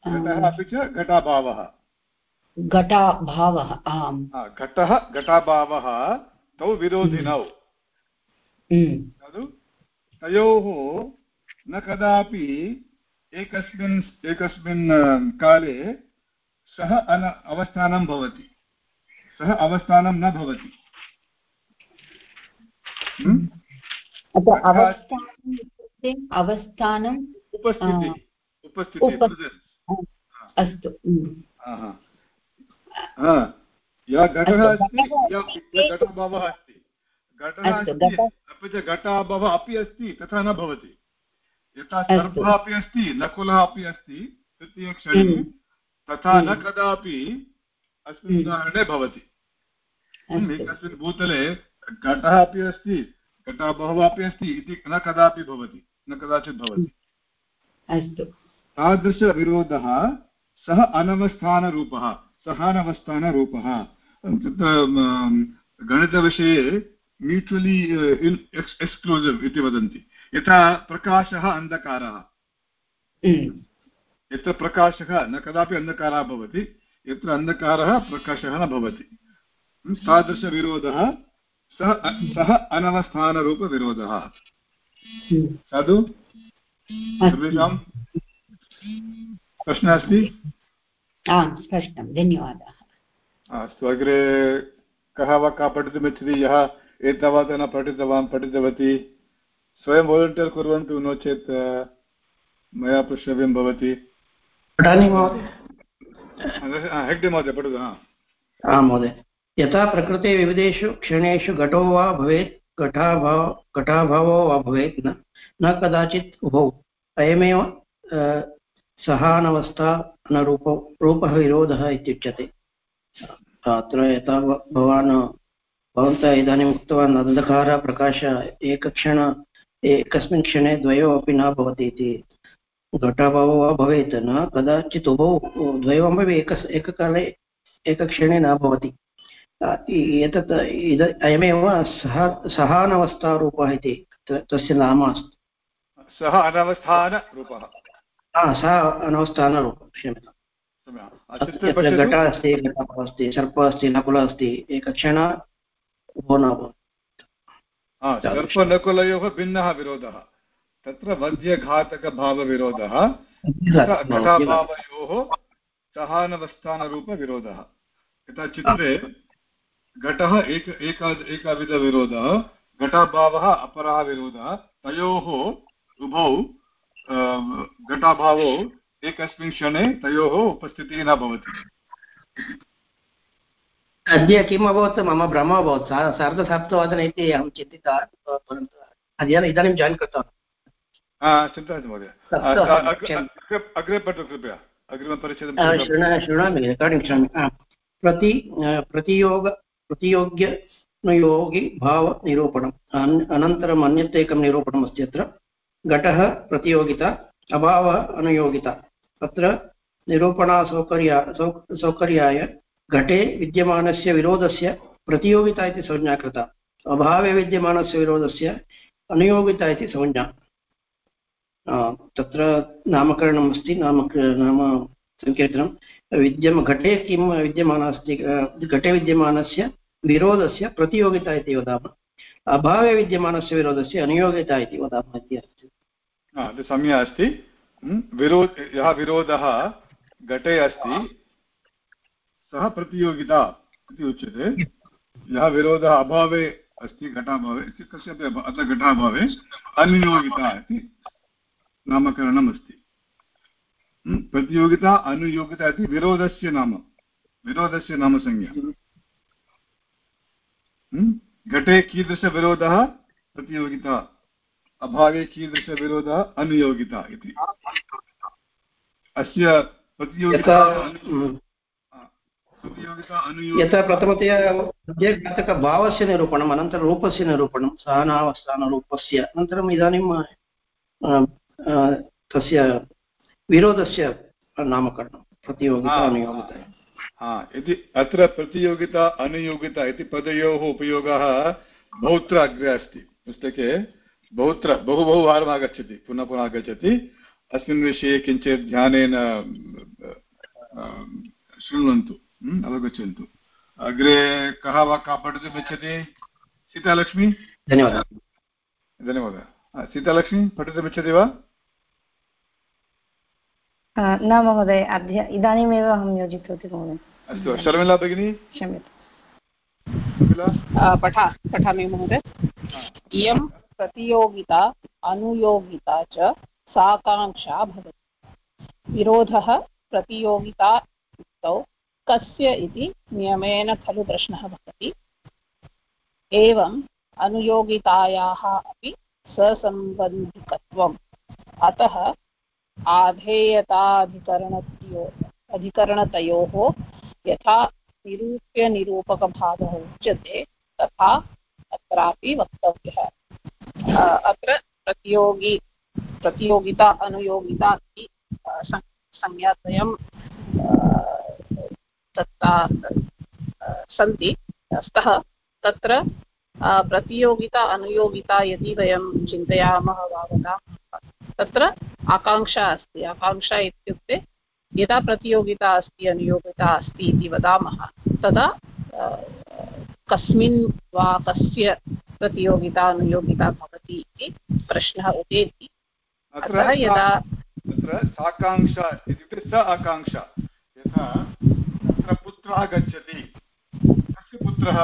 घटः अपि च घटाभावः घटाभावः आम्। घटः घटाभावः तौ विरोधिनौ। तयोः न कदापि एकस्मिन् एकस्मिन् काले सः अन अवस्थानं भवति। सः अवस्थानं न भवति। अवस्थानम् उपस्थितिः उपस्थितिः अस्तु। यः घटः अस्ति घटाभावः अस्ति. घटः अस्ति? अपि च घटाभावः अपि अस्ति तथा न भवति. यथा सर्पः अपि अस्ति नकुलः अपि अस्ति तृतीयक्षणे तथा न कदापि अस्मिन् उदाहरणे भवति। एकस्मिन् भूतले घटः अपि अस्ति घटः बहवः अपि अस्ति इति न कदापि भवति न कदाचित् भवति। अस्तु। तादृशविरोधः सः अनवस्थानरूपः। सहानवस्थानरूपः तत्र गणितविषये म्यूचुवलि एक्स्क्लूसिव् इति वदन्ति। यथा प्रकाशः अन्धकारः। यत्र प्रकाशः न कदापि अन्धकारः भवति यत्र अन्धकारः प्रकाशः न भवति। तादृशविरोधः सः सः अनवस्थानरूपविरोधः। साधु? सर्वेषां? प्रश्नः अस्ति? स्पष्टं धन्यवादः। अस्तु अग्रे कः वा कः पठितुमिच्छति? यः एतावत् न पठितवान् पठितवती। स्वयं वालण्टियर् कुर्वन्तु नो चेत् मया पृष्टव्यं भवति। हेग्डे महोदय पठतु आं महोदय। यथा प्रकृते विविधेषु क्षणेषु घटो वा भवेत् घटाभाव घटाभावो वा भवेत् न न कदाचित् उभौ। अयमेव सहानवस्थानरूपो रूपः विरोधः इत्युच्यते। अत्र यथा भवान् भवन्तः इदानीम् उक्तवान् अन्धकारः प्रकाशः एकक्षण एकस्मिन् क्षणे द्वयो अपि न भवति इति। घटाभावो वा भवेत् न? कदाचित् उभौ द्वयोमपि एक एककाले एकक्षणे न भवति। एतत् इद अयमेव सः सहानवस्थारूपः इति। तस्य नाम अस्ति। सः अनवस्थानरूपः सः अनवस्थानरूपः क्षम्यताम् घटः अस्ति घटः अस्ति सर्पः अस्ति नकुलः अस्ति एकक्षण न सर्पनकुलयोः भिन्नः विरोधः तत्र वध्यघातकभावविरोधः घटाभावयोः सहानवस्थानरूपविरोधः यथा चित्रे घटः एक एका एकविधविरोधः घटाभावः अपरः विरोधः तयोः उभौ घटाभावौ एकस्मिन् क्षणे तयोः उपस्थितिः न भवति। अद्य किम् अभवत्? मम भ्रमः अभवत्। सार्धसप्तवादने इति अहं चिन्तितवान् परन्तु इदानीं जायिन् कृतवान्। चिन्ता नास्ति महोदय। अग्रे पठतु कृपया। अग्रिमपरिच्छेदं शृणोमि रेकार्डिङ्ग् शृणोमि। प्रति प्रतियोग प्रतियोग्यनुयोगि भावनिरूपणम् अनन्तरम् अन्यत् एकं निरूपणम् अस्ति अत्र। घटः, प्रतियोगिता, अभावः, अनुयोगिता। अत्र निरूपणासौकर्या सौ सौकर्याय घटे विद्यमानस्य विरोधस्य प्रतियोगिता इति संज्ञा कृता। अभावे विद्यमानस्य विरोधस्य अनुयोगिता इति संज्ञा। तत्र नामकरणम् अस्ति, नाम नाम सङ्कीर्तनं। विद्यम, घटे किं विद्यमानः अस्ति घटे विद्यमानस्य विरोधस्य प्रतियोगिता इति वदामः। अभावे विद्यमानस्य विरोधस्य अनुयोगिता इति वदामः इति अस्ति सम्यक् अस्ति विरोध यः विरोधः घटे अस्ति सः प्रतियोगिता इति उच्यते यः विरोधः अभावे अस्ति घटाभावे कस्यापि अत्र घटाभावे अनुयोगिता इति नामकरणम् अस्ति प्रतियोगिता अनुयोगिता इति विरोधस्य नाम विरोधस्य नाम संज्ञा घटे कीदृशविरोधः प्रतियोगिता अभावे कीदृशविरोधः अनुयोगिता इति। अस्य प्रतियोगिता यथा प्रथमतया अध्यघातकभावस्य निरूपणम् अनन्तरं रूपस्य निरूपणं सहनावस्थानरूपस्य अनन्तरम् इदानीं तस्य विरोधस्य नामकरणं प्रतियोगिता अनुयोगिता। इति अत्र प्रतियोगिता अनुयोगिता इति पदयोः उपयोगः बहुत्र अग्रे अस्ति। पुस्तके बहुत्र बहु बहु वारम् आगच्छति पुनः पुनः आगच्छति। अस्मिन् विषये किञ्चित् ध्यानेन शृण्वन्तु अवगच्छन्तु। अग्रे कः वा कः पठितुम् इच्छति? सीतालक्ष्मी? धन्यवादः। धन्यवादः। सीतालक्ष्मी पठितुमिच्छति वा? न महोदय अद्य इदानीमेव अहं योजितवती महोदय अस्तु शर्मिला भगिनी क्षम्यता पठा पठामि महोदय इयं प्रतियोगिता अनुयोगिता च साकाङ्क्षा भवति विरोधः प्रतियोगिता इत्युक्तौ कस्य इति नियमेन खलु प्रश्नः भवति एवम् अनुयोगितायाः अपि ससम्बन्धिकत्वम् अतः आधेयताधिकरणत्यो, अधिकरणतयोः यथा निरूप्यनिरूपकभावः उच्यते, तथा अत्रापि वक्तव्यः। अत्र प्रतियोगी, प्रतियोगिता, अनुयोगिता इति संज्ञाद्वयं दत्ता सन्ति। स्तः तत्र प्रतियोगिता, अनुयोगिता यदि वयं चिन्तयामः वा वदामः तत्र आकाङ्क्षा अस्ति। आकाङ्क्षा इत्युक्ते यदा प्रतियोगिता अस्ति अनुयोगिता अस्ति इति वदामः। तदा कस्मिन् वा कस्य प्रतियोगिता अनुयोगिता भवति इति प्रश्नः उदेति। अतः यदा तत्र साकाङ्क्षा इत्युक्ते स आकाङ्क्षा। यथा तत्र पुत्रः गच्छति कस्य पुत्रः?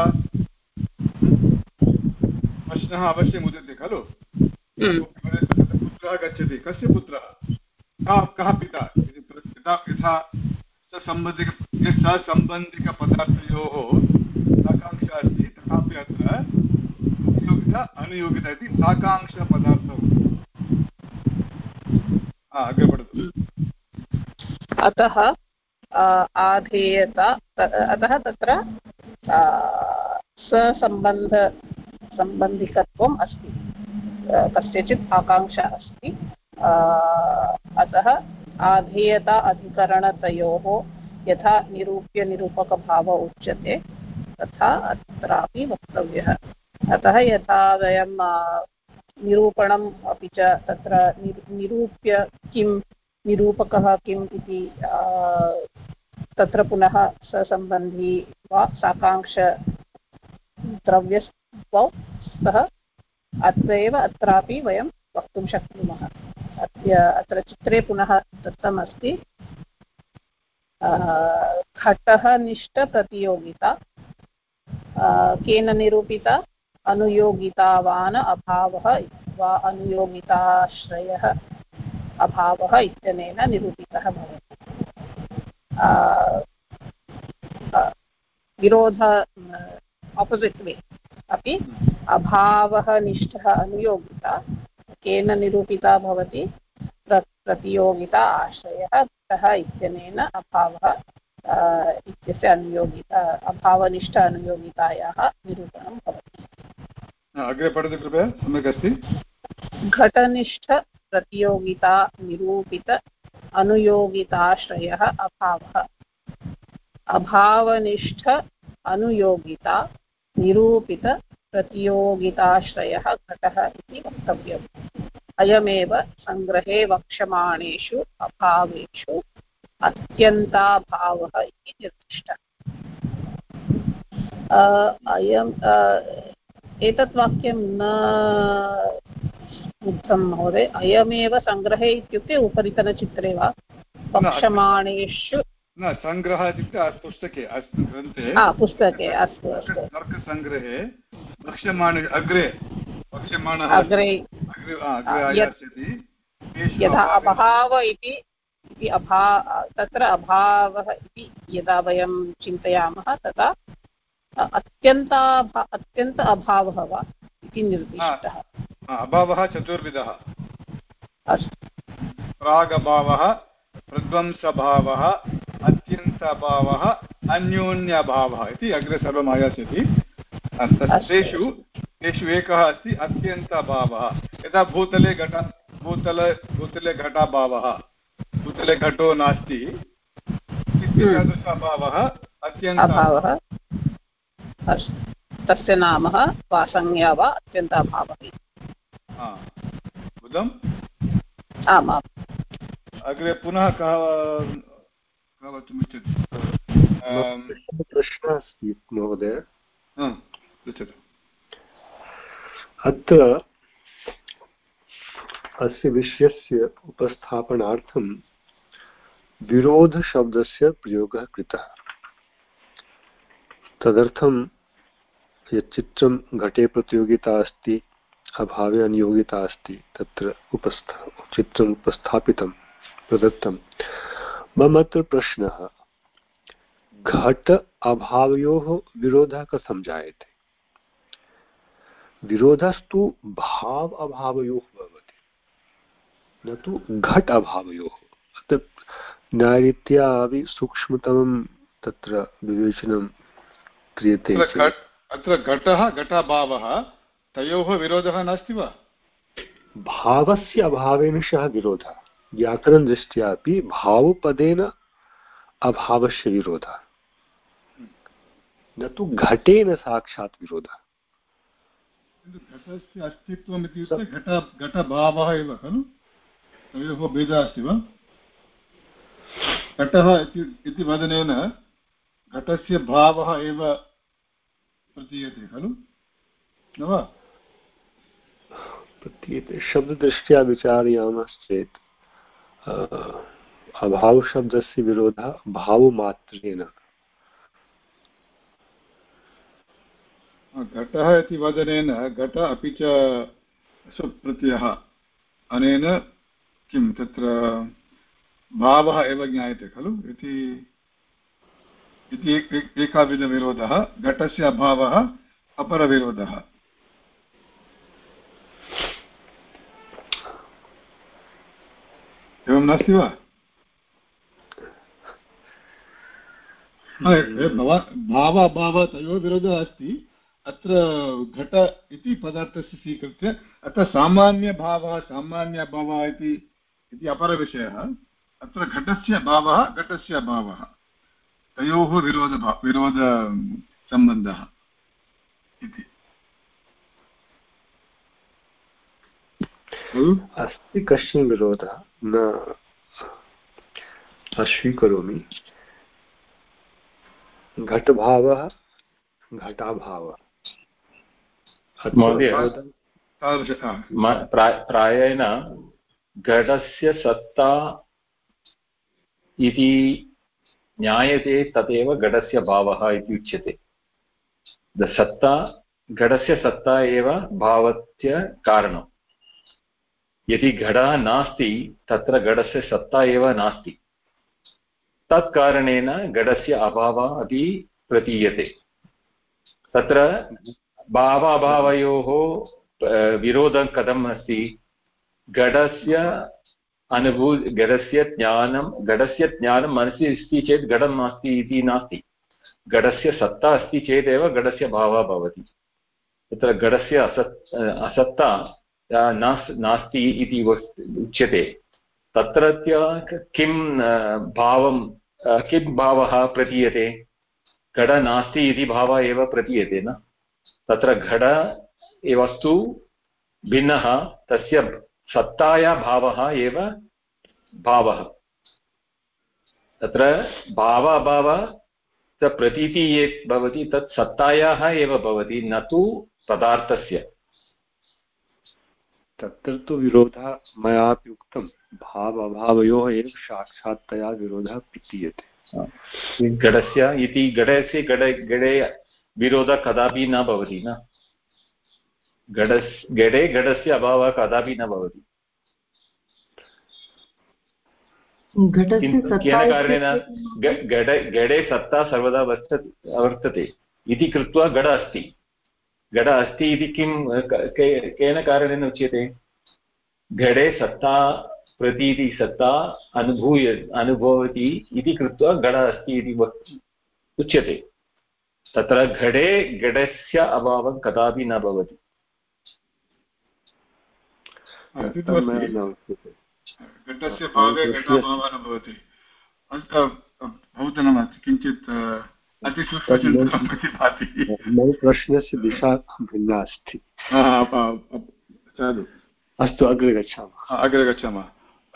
प्रश्नः अवश्यम् उदेति खलु? पुत्रः गच्छति कस्य पुत्रः? कः कः पिता? यथा यथा ससम्बन्धिक ससम्बन्धिकपदार्थयोः साकाङ्क्षा अस्ति, तथापि अत्र प्रतियोगिता अनुयोगिता इति साकाङ्क्षपदार्थौ अग्रे पठतु। अतः आधेयता अतः तत्र ससम्बन्ध सम्बन्धिकत्वम् अस्ति। कस्यचित् आकाङ्क्षा अस्ति। अतः आधेयता अधिकरणतयोः यथा निरूप्यनिरूपकभाव उच्यते, तथा अत्रापि वक्तव्यः। अतः यथा वयं निरूपणम् अपि च तत्र निरूप्य किं, निरूपकः किम् इति तत्र पुनः ससम्बन्धी वा साकाङ्क्ष द्रव्यस्वौ स्तः अत्र एव अत्रापि वयं वक्तुं शक्नुमः। अद्य अत्र चित्रे पुनः दत्तमस्ति घटः निष्ठप्रतियोगिता केन निरूपिता? अनुयोगितावान् अभावः वा अनुयोगिताश्रयः अभावः इत्यनेन निरूपितः भवति। विरोध आपोसिट् वे अपि अभावः निष्ठः अनुयोगिता केन निरूपिता भवति प्रतियोगिता आश्रयः घटः इत्यनेन अभावः इत्यस्य अनुयोगिता अभावनिष्ठ अनुयोगितायाः निरूपणं भवति। अग्रे पठतु कृपया सम्यक् अस्ति। घटनिष्ठप्रतियोगिता निरूपित अनुयोगिताश्रयः अभावः। अभावनिष्ठ अनुयोगिता निरूपितप्रतियोगिताश्रयः घटः इति वक्तव्यम् अयमेव सङ्ग्रहे वक्ष्यमाणेषु अभावेषु अत्यन्ताभावः इति निर्दिष्टः अयम् एतत् वाक्यं न उक्तं महोदय अयमेव सङ्ग्रहे इत्युक्ते उपरितनचित्रे वा वक्ष्यमाणेषु न सङ्ग्रहः इत्युक्ते पुस्तके ग्रन्थे पुस्तके अस्तु तर्कसङ्ग्रहे वक्ष्यमाणे अग्रे वक्ष्यमाणः अग्रे यथा अभाव इति इति अभा तत्र अभावः इति यदा वयं चिन्तयामः तदा अत्यन्ताभा अत्यन्त अभावः वा इति निर्दिष्टः। अभावः चतुर्विधः। अस्तु। प्रागभावः प्रध्वंसभावः अत्यन्तभावः अन्योन्यभावः इति अग्रे सर्वम् आयास्यति तेषु तेषु एकः अस्ति अत्यन्तभावः। यदा भूतले घट भूतल भूतले घटाभावः भूतले घटो नास्ति तादृशभावः अत्यन्तभावः तस्य नाम वा संज्ञा वा अत्यन्ताभावः बुधम् आमाम्। अग्रे पुनः कः कः वक्तुमिच्छति प्रश्नः अस्ति महोदय पृच्छतु अत्र अस्य विषयस्य उपस्थापनार्थं विरोधशब्दस्य प्रयोगः कृतः। तदर्थं यत् चित्रं घटे प्रतियोगिता अस्ति, अभावे अनियोगिता अस्ति, तत्र उपस्था चित्रम् उपस्थापितं, प्रदत्तं। मम अत्र प्रश्नः। घट अभावयोः विरोधः कथं जायते विरोधस्तु भाव अभावयोः भवति। न तु घट अभावयोः। अत्र न्यायरीत्या अपि सूक्ष्मतमं तत्र विवेचनं क्रियते अत्र घटः घटाभावः तयोः विरोधः नास्ति वा? भावस्य अभावेन सह विरोधः। व्याकरणदृष्ट्या अपि भावपदेन अभावस्य विरोधः। न तु घटेन साक्षात् विरोधः। घटस्य अस्तित्वम् इत्युक्ते घट घटभावः एव खलु? तयोः भेदः अस्ति वा? घटः इति वदनेन घटस्य भावः एव प्रतीयते खलु? न वा? प्रतीयते। शब्ददृष्ट्या विचारयामश्चेत् अभावशब्दस्य विरोधः भावमात्रेण। घटः इति वदनेन, घट अपि च सुप्रत्ययः। अनेन किं तत्र भावः एव ज्ञायते खलु? इति एकाविधविरोधः घटस्य अभावः अपरविरोधः। एवं नास्ति वा? भाव अभावः तयोः विरोधः अस्ति। अत्र घट इति पदार्थस्य स्वीकृत्य अत्र सामान्यभावः सामान्यभावः इति इति अपरविषयः। अत्र घटस्य भावः घटस्य भावः। तयोः विरोधभा विरोध सम्बन्धः इति। अस्ति कश्चन विरोधः? न स्वीकरोमि घटभावः घटाभावः। प्रायेण घटस्य सत्ता इति ज्ञायते तदेव घटस्य भावः इति उच्यते। सत्ता घटस्य सत्ता एव भावस्य कारणं यदि घटः नास्ति, तत्र घटस्य सत्ता एव नास्ति। तत्कारणेन घटस्य अभावः अपि प्रतीयते। तत्र भावाभावयोः विरोधं कथम् अस्ति? घटस्य अनुभू घटस्य ज्ञानं घटस्य ज्ञानं मनसि अस्ति चेत् घटं नास्ति इति नास्ति। घटस्य सत्ता अस्ति चेदेव घटस्य भावः भवति। तत्र घटस्य असत् असत्ता नास्, नास्ति इति उच्यते। तत्रत्य किं भावं किं भावः प्रतीयते? घट नास्ति इति भावः एव प्रतीयते न? तत्र घट वस्तु भिन्नः, तस्य सत्ताया भावः एव भावः। तत्र भाव अभाव प्रतीतिः ये भवति, तत् सत्तायाः एव भवति, न तु पदार्थस्य। तत्र तु विरोधः मयापि उक्तं भाव अभावयोः एव साक्षात्तया विरोधः प्रतीयते घटस्य इति घटस्य घटे घटे विरोधः कदापि न भवति न। घटस् घटे घटस्य अभावः कदापि न भवति। केन कारणेन घटे सत्ता सर्वदा वर्तते वर्तते। इति कृत्वा घट अस्ति। घट अस्ति इति किं केन कारणेन उच्यते? घटे सत्ता प्रतीति सत्ता अनुभूय अनुभवति इति कृत्वा घट अस्ति इति उच्यते। तत्र घटे घटस्य अभावं कदापि न भवति। घटस्य भावे घटाभावः न भवति। भवतु किञ्चित् मम प्रश्नस्य दिशा भिन्ना अस्ति। अस्तु अग्रे गच्छामः। अग्रे गच्छामः।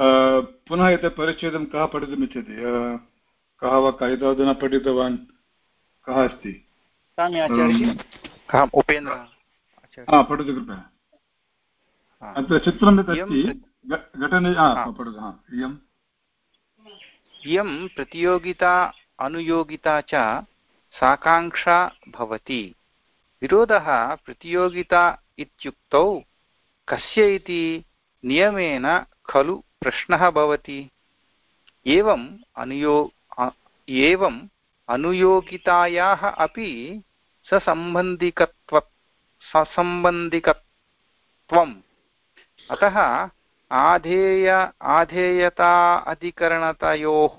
पुनः एतत् परिच्छेदं कः पठितुमिच्छति? कः वा कः न पठितवान् कः अस्ति? पठतु कृपया। अत्र चित्रं यत् अस्ति घटने पठतु इयम्। इयं प्रतियोगिता अनुयोगिता च साकाङ्क्षा भवति। विरोधः प्रतियोगिता इत्युक्तौ कस्य इति नियमेन खलु प्रश्नः भवति। एवम् अनुयो एवम् अनुयोगितायाः अपि ससम्बन्धिकत्व, ससम्बन्धिकत्वम्। अतः आधेय, आधेयता अधिकरणतयोः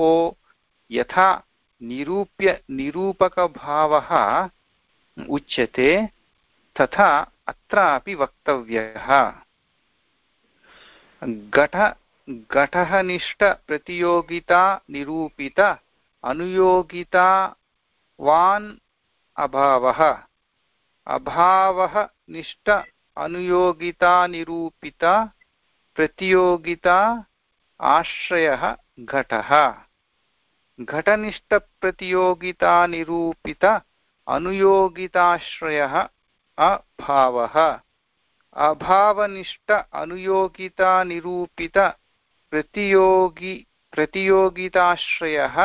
यथा निरूप्य, निरूपकभावः उच्यते, तथा अत्रापि वक्तव्यः। घट घटः निष्ठप्रतियोगिता निरूपित, अनुयोगितावान् अभावः। अभावः निष्ठ अनुयोगितानिरूपित प्रतियोगिता आश्रयः घटः। घटनिष्ठप्रतियोगितानिरूपित अनुयोगिताश्रयः अभावः अभावनिष्ठ अनुयोगितानिरूपित प्रतियोगि प्रतियोगिताश्रयः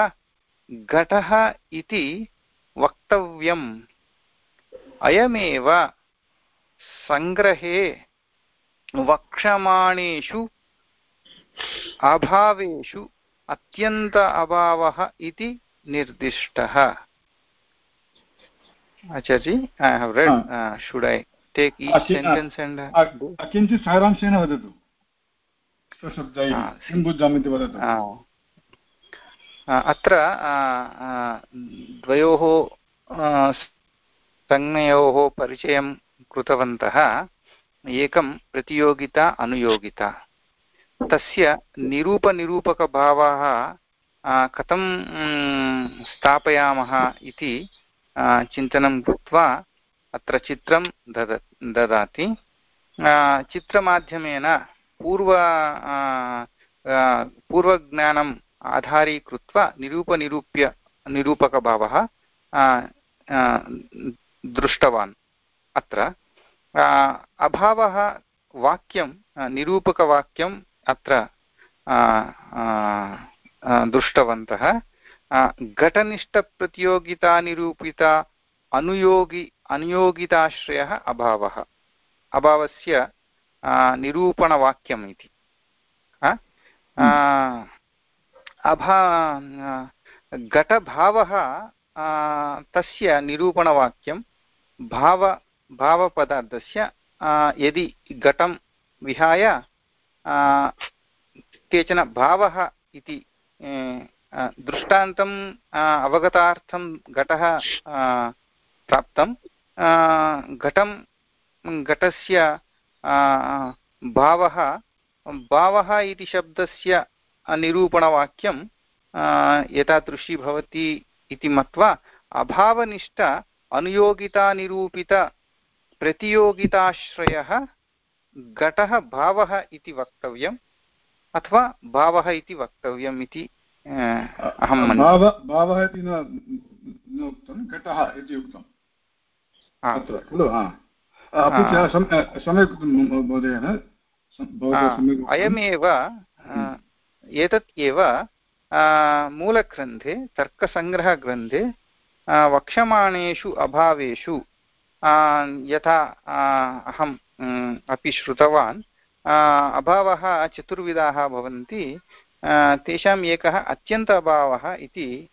घटः इति वक्तव्यम् अयमेव सङ्ग्रहे वक्षमाणेषु अभावेषु अत्यन्त अभावः इति निर्दिष्टः। आचार्य I have read should I take each sentence and किञ्चित् सारांशेन वदतु। किं वदतु। अत्र द्वयोः संज्ञयोः परिचयं कृतवन्तः। एकं प्रतियोगिता अनुयोगिता। तस्य निरूपनिरूपकभावाः कथं स्थापयामः इति चिन्तनं कृत्वा अत्र चित्रं दद, ददाति। चित्रमाध्यमेन पूर्व पूर्वज्ञानम् आधारीकृत्य निरूपनिरूप्य, निरूपकभावः दृष्टवान्। अत्र अभावः वाक्यं निरूपकवाक्यम् अत्र दृष्टवन्तः। घटनिष्ठप्रतियोगितानिरूपिता अनुयोगि, अनुयोगिताश्रयः अभावः। अभावस्य निरूपणवाक्यम् इति। अभा घटभावः तस्य निरूपणवाक्यं भाव, भावपदार्थस्य यदि घटं विहाय केचन भावः इति दृष्टान्तम् अवगतार्थं घटः प्राप्तं घटं, घटस्य भावः भावः इति शब्दस्य निरूपणवाक्यं एतादृशी भवति इति मत्वा, अभावनिष्ठ अनुयोगितानिरूपित प्रतियोगिताश्रयः घटः भावः इति वक्तव्यम् अथवा भावः इति वक्तव्यम् इति अहं भावः इति न उक्तं घटः इति उक्तम् अत्र खलु सम्यक् अयमेव एतत् एव मूलग्रन्थे तर्कसङ्ग्रहग्रन्थे वक्ष्यमाणेषु अभावेषु यथा अहम् अपि श्रुतवान्। अभावः चतुर्विधाः भवन्ति। तेषाम् एकः अत्यन्त अभावः इति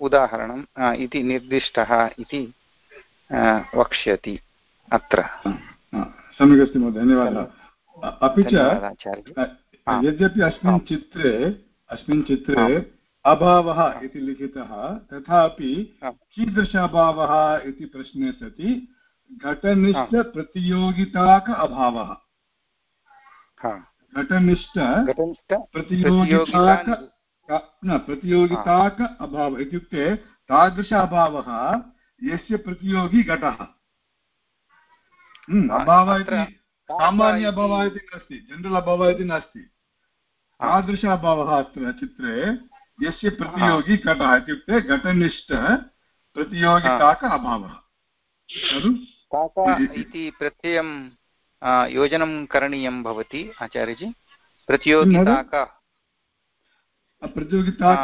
उदाहरणम् इति निर्दिष्टः इति वक्ष्यति अत्र। सम्यक् अस्ति महोदय धन्यवादः। अपि च यद्यपि अस्मिन् चित्रे अस्मिन् चित्रे अभावः इति लिखितः। तथापि कीदृश अभावः इति प्रश्ने सति घटनिष्ठप्रतियोगिताक अभावः। घटनिष्ठ प्रतियोगिताक न प्रतियोगिताक अभावः इत्युक्ते तादृश अभावः यस्य प्रतियोगी घटः। हम्म, अभावः इति सामान्य अभावः इति नास्ति जनरल् अभावः इति नास्ति। तादृश अभावः अत्र चित्रे यस्य प्रतियोगी घटः इत्युक्ते घटनिष्ठ प्रतियोगिताक अभावः। इति प्रत्ययं योजनं करणीयं भवति आचार्यजी। प्रतियोगिताक। प्रतियोगिताक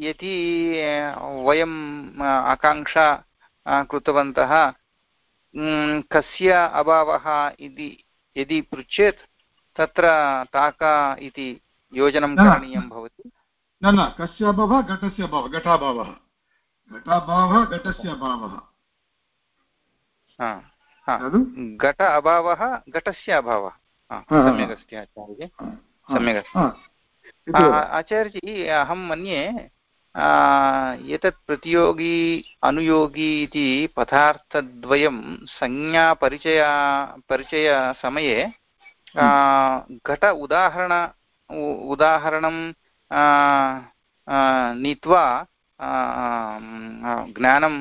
यदि वयम् आकाङ्क्षा कृतवन्तः कस्य अभावः इति यदि पृच्छेत् तत्र ताका इति योजनं करणीयं भवति। न न कस्य अभावः घटस्य अभावः घटाभावः। घटाभावः घटस्य अभावः। घट अभावः घटस्य अभावः। सम्यक् अस्ति आचार्य सम्यक् अस्ति आचार्यजी। अहं मन्ये एतत् प्रतियोगी अनुयोगी इति पदार्थद्वयं संज्ञापरिचया परिचयसमये घट उदाहरण उदाहरणं नीत्वा ज्ञानं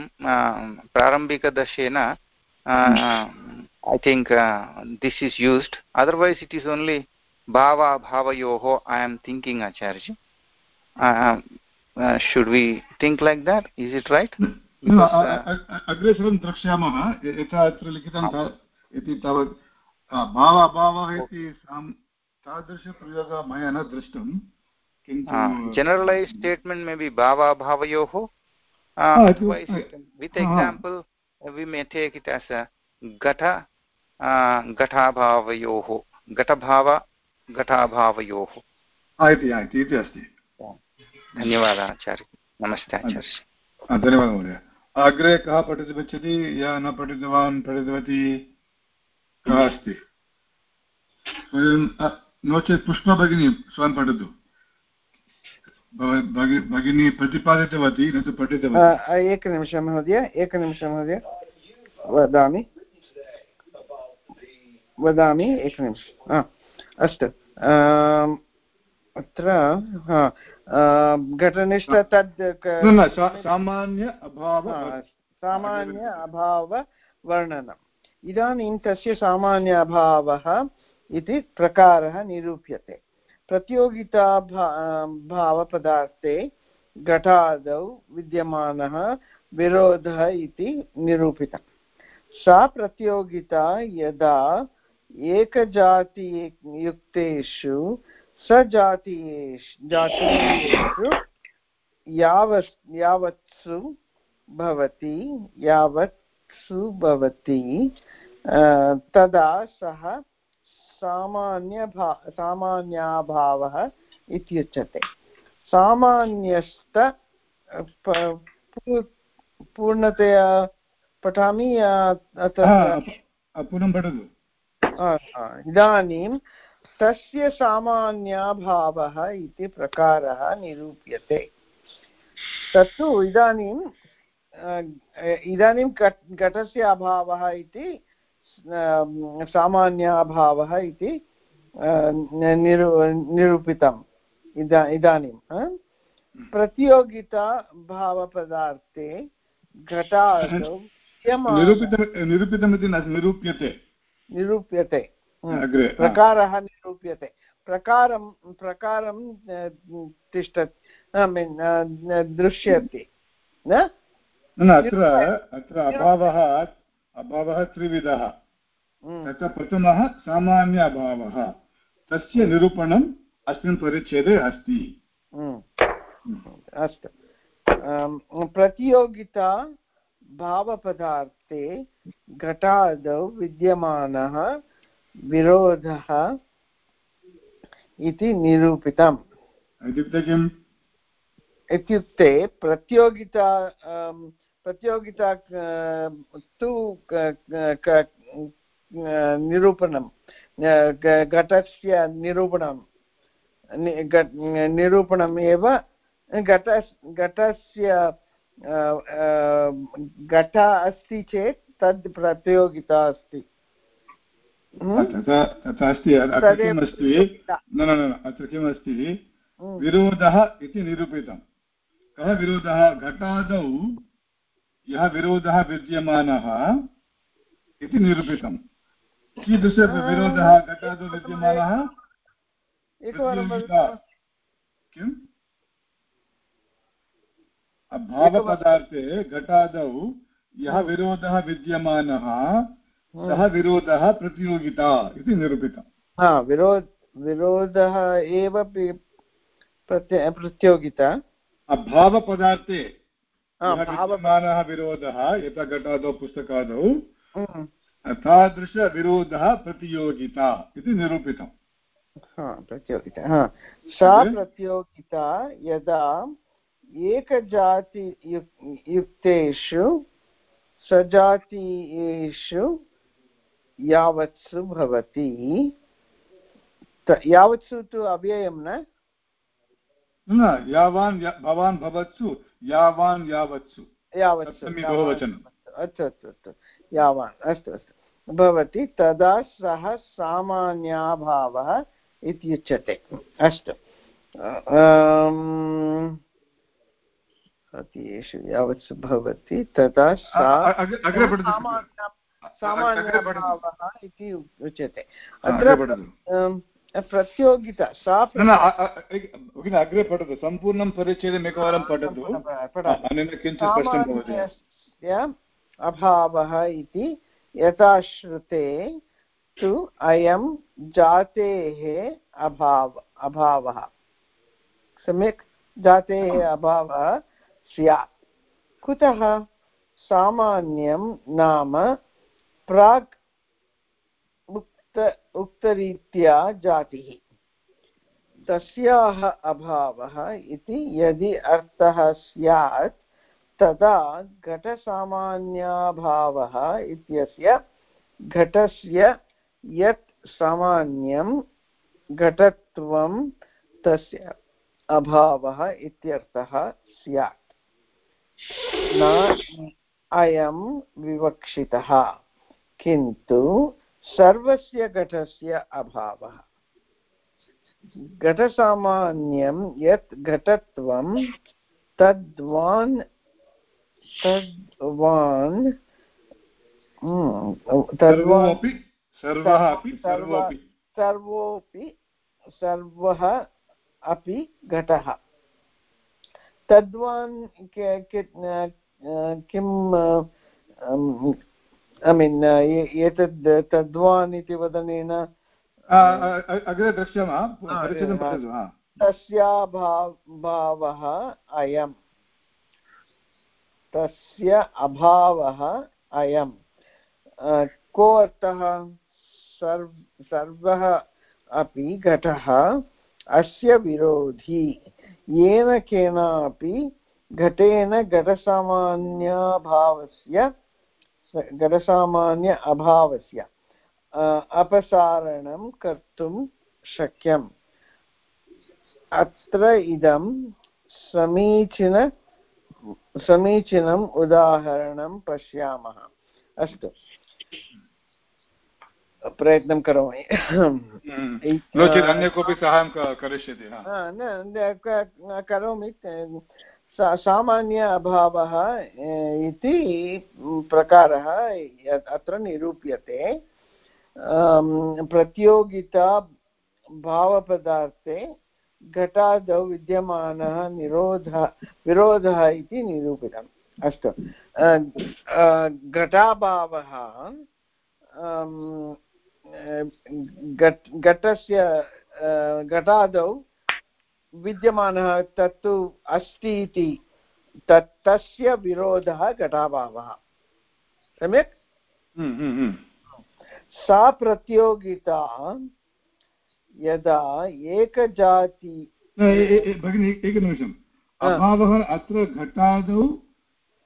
प्रारम्भिकदर्शेन I think this is used otherwise it is only भावाभावयोः I am thinking आचार्य should we think like that? Is it right? अग्रे सर्वं द्रक्ष्यामः यथा अत्र लिखितं इति तावत् भाव अभावः इति तादृशप्रयोगः मया न दृष्टं किन्तु generalise statement may be भावाभावयोः with example we may take it as घट घटाभावयोः घटभाव घटाभावयोः इति अस्ति। धन्यवादः आचार्य। नमस्ते आचार्य धन्यवादः महोदय। अग्रे कः पठितुमिच्छति? यः न पठितवान् पठितवती? कः अस्ति नो चेत् पुष्पा भगिनी स्वयं पठतु। भगिनी प्रतिपादितवती न तु पठितवती। एकनिमिषं महोदय एकनिमिषं महोदय। वदामि। वदामि एकनिमिषम् अस्तु। अत्र घटनिष्ठ तद् सामान्य अभाव सामान्य अभाववर्णनम् इदानीं तस्य सामान्य अभावः इति प्रकारः निरूप्यते। प्रतियोगिता भावपदार्थे घटादौ विद्यमानः विरोधः इति निरूपितम्। सा प्रतियोगिता यदा एकजातियुक्तेषु, सजातीयेषु, जातीयेषु यावत् यावत्सु भवति यावत्सु भवति तदा सः सामान्यभा सामान्याभावः इत्युच्यते। सामान्यस्त पूर्णतया पठामि पुनः पठतु। इदानीं तस्य सामान्याभावः इति प्रकारः निरूप्यते। तत्तु इदानीं इदानीं घटस्य अभावः इति सामान्याभावः इति निरू निरूपितम्। इदा इदानीं प्रतियोगिता भावपदार्थे घटादौ निरूपितमिति निरूप्यते। निरूप्यते। प्रकारः निरूप्यते। प्रकारं प्रकारं तिष्ठ दृश्यते न? अत्र अत्र अभावः अभावः त्रिविधः। तत्र प्रथमः सामान्य अभावः तस्य निरूपणम् अस्मिन् परिच्छेदे अस्ति। अस्तु। प्रतियोगिता भावपदार्थे घटादौ विद्यमानः विरोधः इति निरूपितम्। इत्युक्ते किम्? इत्युक्ते प्रतियोगिता प्रतियोगिता तु निरूपणं घटस्य निरूपणं निरूपणम् एव घट घटस्य घट अस्ति चेत् तद् प्रतियोगिता अस्ति। तथा अस्ति अत्र किमस्ति? न न न अत्र किमस्ति? विरोधः इति निरूपितं कः विरोधः? घटादौ यः विरोधः विद्यमानः इति निरूपितं कीदृशविरोधः घटादौ विद्यमानः किम् भावपदार्थे घटादौ यः विरोधः विद्यमानः सः विरोधः प्रतियोगिता। इति निरूपितम् विरोध विरोधः एव प्रतियोगिता। भावपदार्थे विरोधः यथा घटादौ पुस्तकादौ तादृशविरोधः प्रतियोगिता इति निरूपितम्। प्रतियोगिता सा प्रतियोगिता यदा एकजाति युक्तेषु सजातीयेषु यावत्सु भवति। यावत्सु तु अव्ययं न? न यावान् भवान् भवत्सु यावान् यावत्सु। यावत्सु बहुवचनम् अस्तु अस्तु अस्तु। यावान् अस्तु अस्तु। भवति तदा सः सामान्याभावः इत्युच्यते। अस्तु। येषु यावत् भवति तदा सामान्यभावः इति उच्यते। अत्र प्रतियोगिता सा अग्रे पठतु। सम्पूर्णं परिच्छेदम् एकवारं पठतु। अनेन किञ्चित् स्पष्टं भवति। अभावः इति यथा श्रुते तु अयं जातेः अभाव, अभावः। सम्यक्। जातेः अभावः स्यात् कुतः? सामान्यं नाम प्राक् उक्त, उक्तरीत्या जातिः। तस्याः अभावः इति यदि अर्थः स्यात् तदा घटसामान्याभावः इत्यस्य घटस्य यत् सामान्यं घटत्वं तस्य अभावः इत्यर्थः स्यात्। न अयं विवक्षितः, किन्तु सर्वस्य घटस्य अभावः। घटसामान्यं यत् घटत्वं तद्वान् तद्वान् सर्वोऽपि सर्वः अपि सर्वोऽपि सर्वोऽपि सर्वः अपि घटः। तद्वान् किं ऐ मीन् एतद् तद्वान् इति वदनेन अग्रे द्रक्ष्यामः तस्याभावः अयम्। तस्य अभावः अयं को अर्थः? सर्व अपि घटः, अस्य विरोधी। येन केनापि घटेन घटसामान्यभावस्य घटसामान्य अभावस्य अपसारणं कर्तुं शक्यम्। अत्र इदं समीचीन समीचीनम् उदाहरणं पश्यामः। अस्तु। प्रयत्नं करोमि। नो चेत् अन्य कोऽपि साहाय्यं करिष्यति न करोमि। सामान्य अभावः इति प्रकारः अत्र निरूप्यते। प्रतियोगिता भावपदार्थे घटादौ विद्यमानः निरोधः विरोधः इति निरूपितम्। अस्तु। घटाभावः घटस्य घटादौ विद्यमानः तत्तु अस्ति इति तत् तस्य विरोधः घटाभावः। सम्यक्? हम्म, हम्म, हम्म। सा प्रतियोगिता यदा एकजाति भगिनि एकनिमिषम् अभावः अत्र घटादौ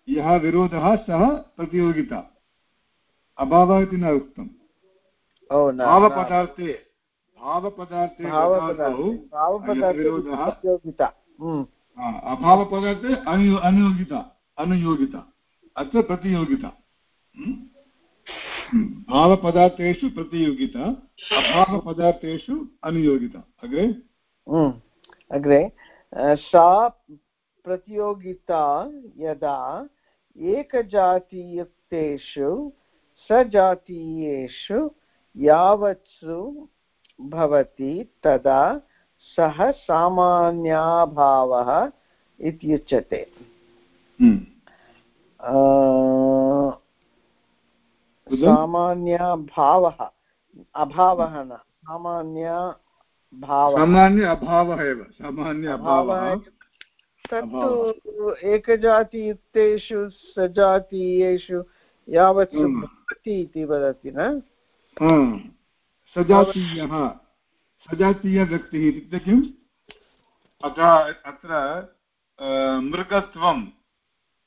यः विरोधः सः प्रतियोगिता। अभावः इति न उक्तम्। भावपदार्थे भावपदार्थे विरोधः। हम्म। अभावपदार्थे अनुयोगिता अनुयोगिता अत्र प्रतियोगिता। हम्म। भावपदार्थेषु प्रतियोगिता अभावपदार्थेषु अनुयोगिता। अग्रे? हम्म, अग्रे सा प्रतियोगिता यदा एकजातीयुक्तेषु सजातीयेषु यावत्सु भवति तदा सः सामान्याभावः इत्युच्यते। हम्म। सामान्यभावः अभावः न सामान्य सामान्य अभावः एव सामान्य अभावः तत्तु एकजातियुक्तेषु सजातीयेषु यावत् भवति इति वदति न? सजातीयः सजातीयव्यक्तिः इत्युक्ते किम्? अतः अत्र मृगत्वम्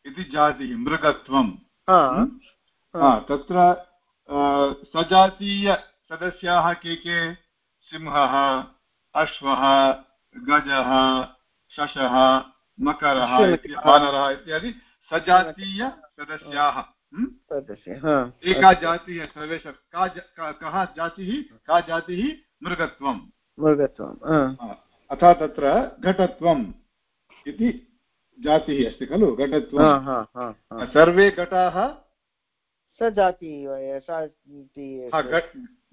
इति जातिः मृगत्वम्। तत्र सजातीयसदस्याः के के? सिंहः अश्वः गजः शशः मकरः वानरः इत्यादि सजातीयसदस्याः एका जातिः सर्वेष का कः जातिः? का जातिः? मृगत्वं मृगत्वम् अतः तत्र घटत्वम् इति जातिः अस्ति खलु घटत्वं सर्वे घटाः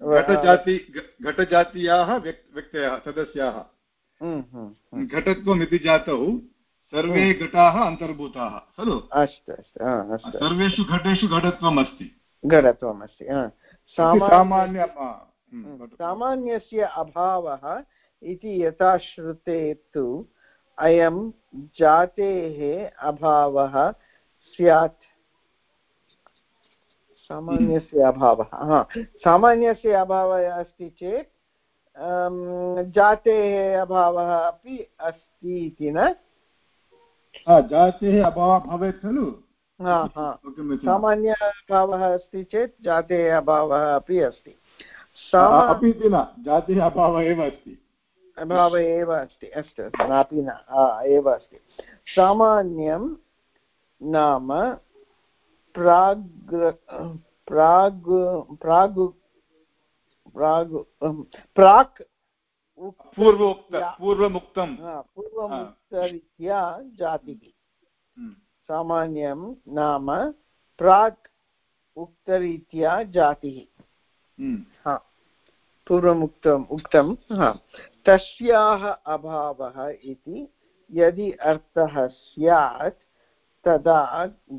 घटजाति घटजातीयाः व्यक्तयः सदस्याः। हम्म, हम्म, हम्म। घटत्वम् इति जातौ सर्वे घटाः अन्तर्भूताः खलु? अस्तु अस्तु सर्वेषु घटेषु घटत्वम् अस्ति घटत्वम् अस्ति सामान्य सामान्यस्य अभावः इति यथा श्रुते तु अयं जातेः अभावः स्यात्। सामान्यस्य अभावः। हा सामान्यस्य अभावः अस्ति चेत् जातेः अभावः अपि अस्ति इति न? जातेः अभावः भवेत् खलु? सामान्य अभावः अस्ति चेत् जातेः अभावः अपि अस्ति। अपि न जातेः अभावः एव अस्ति। अभावः एव अस्ति अस्तु नापि न एव अस्ति। सामान्यं नाम प्राग् प्राग् प्राग् प्राग् प्राक् पूर्वमुक्तं। पूर्वमुक्तरीत्या जातिः हम्म। सामान्यं नाम प्राक् उक्तरीत्या जातिः। हम्म। पूर्वमुक्तम् उक्तं हा। तस्याः अभावः इति यदि अर्थः स्यात् तदा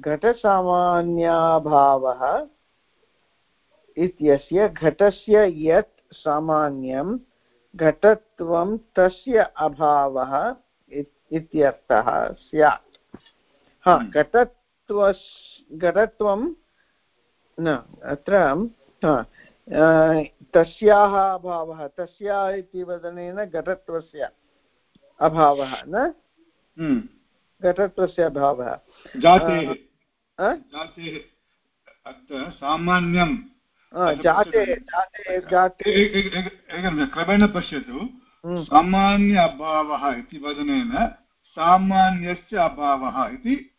घटसामान्याभावः इत्यस्य घटस्य यत् सामान्यं घटत्वं तस्य अभावः इत्यर्थः स्यात् हा हम्म। घटत्व घटत्वं न अत्र तस्याः अभावः तस्या इति वदनेन घटत्वस्य अभावः न हम्म। घटत्वस्य अभावः। जातेः सामान्यं जाते जाते जाते क्रमेण पश्यतु। हम्म। सामान्य अभावः इति वदनेन सामान्यस्य अभावः इति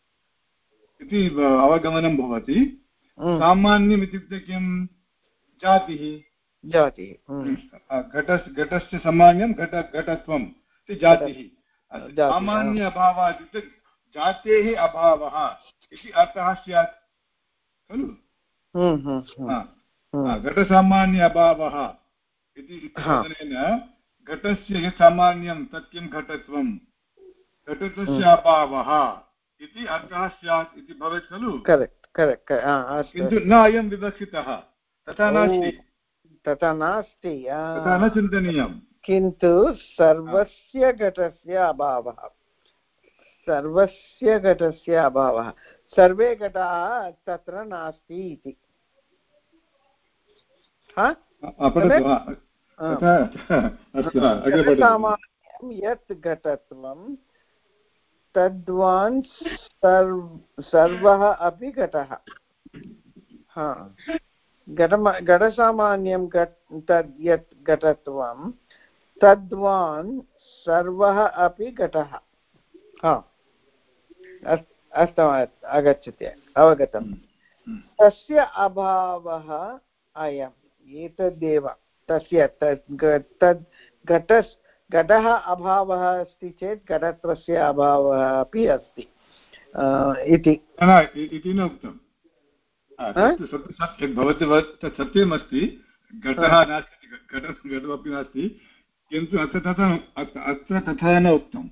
इति अवगमनं भवति। हम्म। सामान्यम् इत्युक्ते किं जातिः। जातिः। हम्म। घटस्य सामान्यं घट घटत्वम् इति जातिः। सामान्य अभावः इत्युक्ते जातेः अभावः इति अर्थः स्यात् खलु? घटसामान्य अभावः इति वदनेन घटस्य यत् सामान्यं तत् किं घटत्वं घटतस्य अभावः इति अर्थः स्यात् इति भवेत् खलु? किन्तु न अयं विवक्षितः तथा नास्ति। तथा नास्ति तथा न चिन्तनीयं किन्तु सर्वस्य घटस्य अभावः। सर्वस्य घटस्य अभावः। सर्वे घटाः तत्र नास्ति इति। यत् घटत्वं तद्वान् सर्वः अपि घटः। हा। घटसामान्यं तद् यत् घटत्वं तद्वान् सर्वः अपि घटः हा। अस्तु आगच्छति अवगतं। हम्म, हम्म। तस्य अभावः अयम् एतदेव। तस्य तद् घटस् घटः अभावः अस्ति चेत् घटत्वस्य अभावः अपि अस्ति। इति। इति न उक्तं भवती तत् सत्यमस्ति। घटः नास्ति घटमपि नास्ति। किन्तु अत्र तथा अत्र तथा न उक्तम्।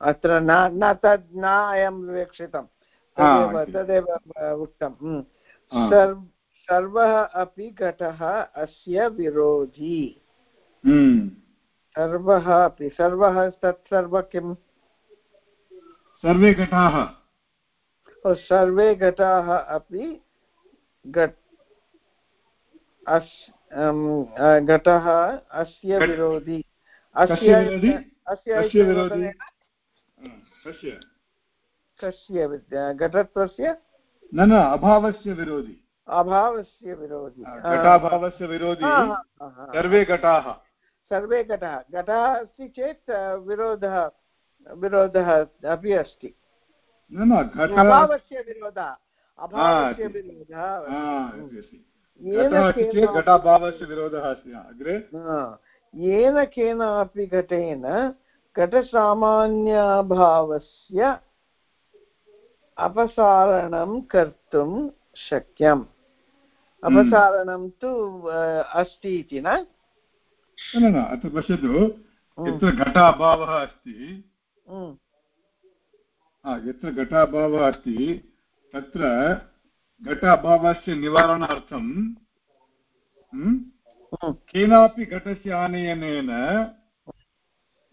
अत्र न न तद् न अयं विवक्षितं। तदेव उक्तं। हम्म। सर्वः अपि घटः अस्य विरोधी। हम्म। सर्वः अपि सर्वः तत् सर्व किम्? सर्वे घटाः। सर्वे घटाः अपि घटः अस्य विरोधी। कस्य घटत्वस्य? न न अभावस्य विरोधी। अभावस्य विरोधी। घटाभावस्य विरोधी। सर्वे घटाः। सर्वे घटाः। घटः अस्ति चेत् विरोधः विरोधः अपि अस्ति। न न अभावस्य विरोधः। अभावस्य विरोधः घटाभावस्य विरोधः अस्ति। अग्रे। येन केनापि घटेन घटसामान्यभावस्य अपसारणं कर्तुं शक्यम् हम्म। अपसारणं तु अस्ति इति न अत्र पश्यतु हम्म। यत्र घटाभावः अस्ति हम्म। यत्र घटाभावः अस्ति तत्र घटाभावस्य निवारणार्थं केनापि घटस्य आनयनेन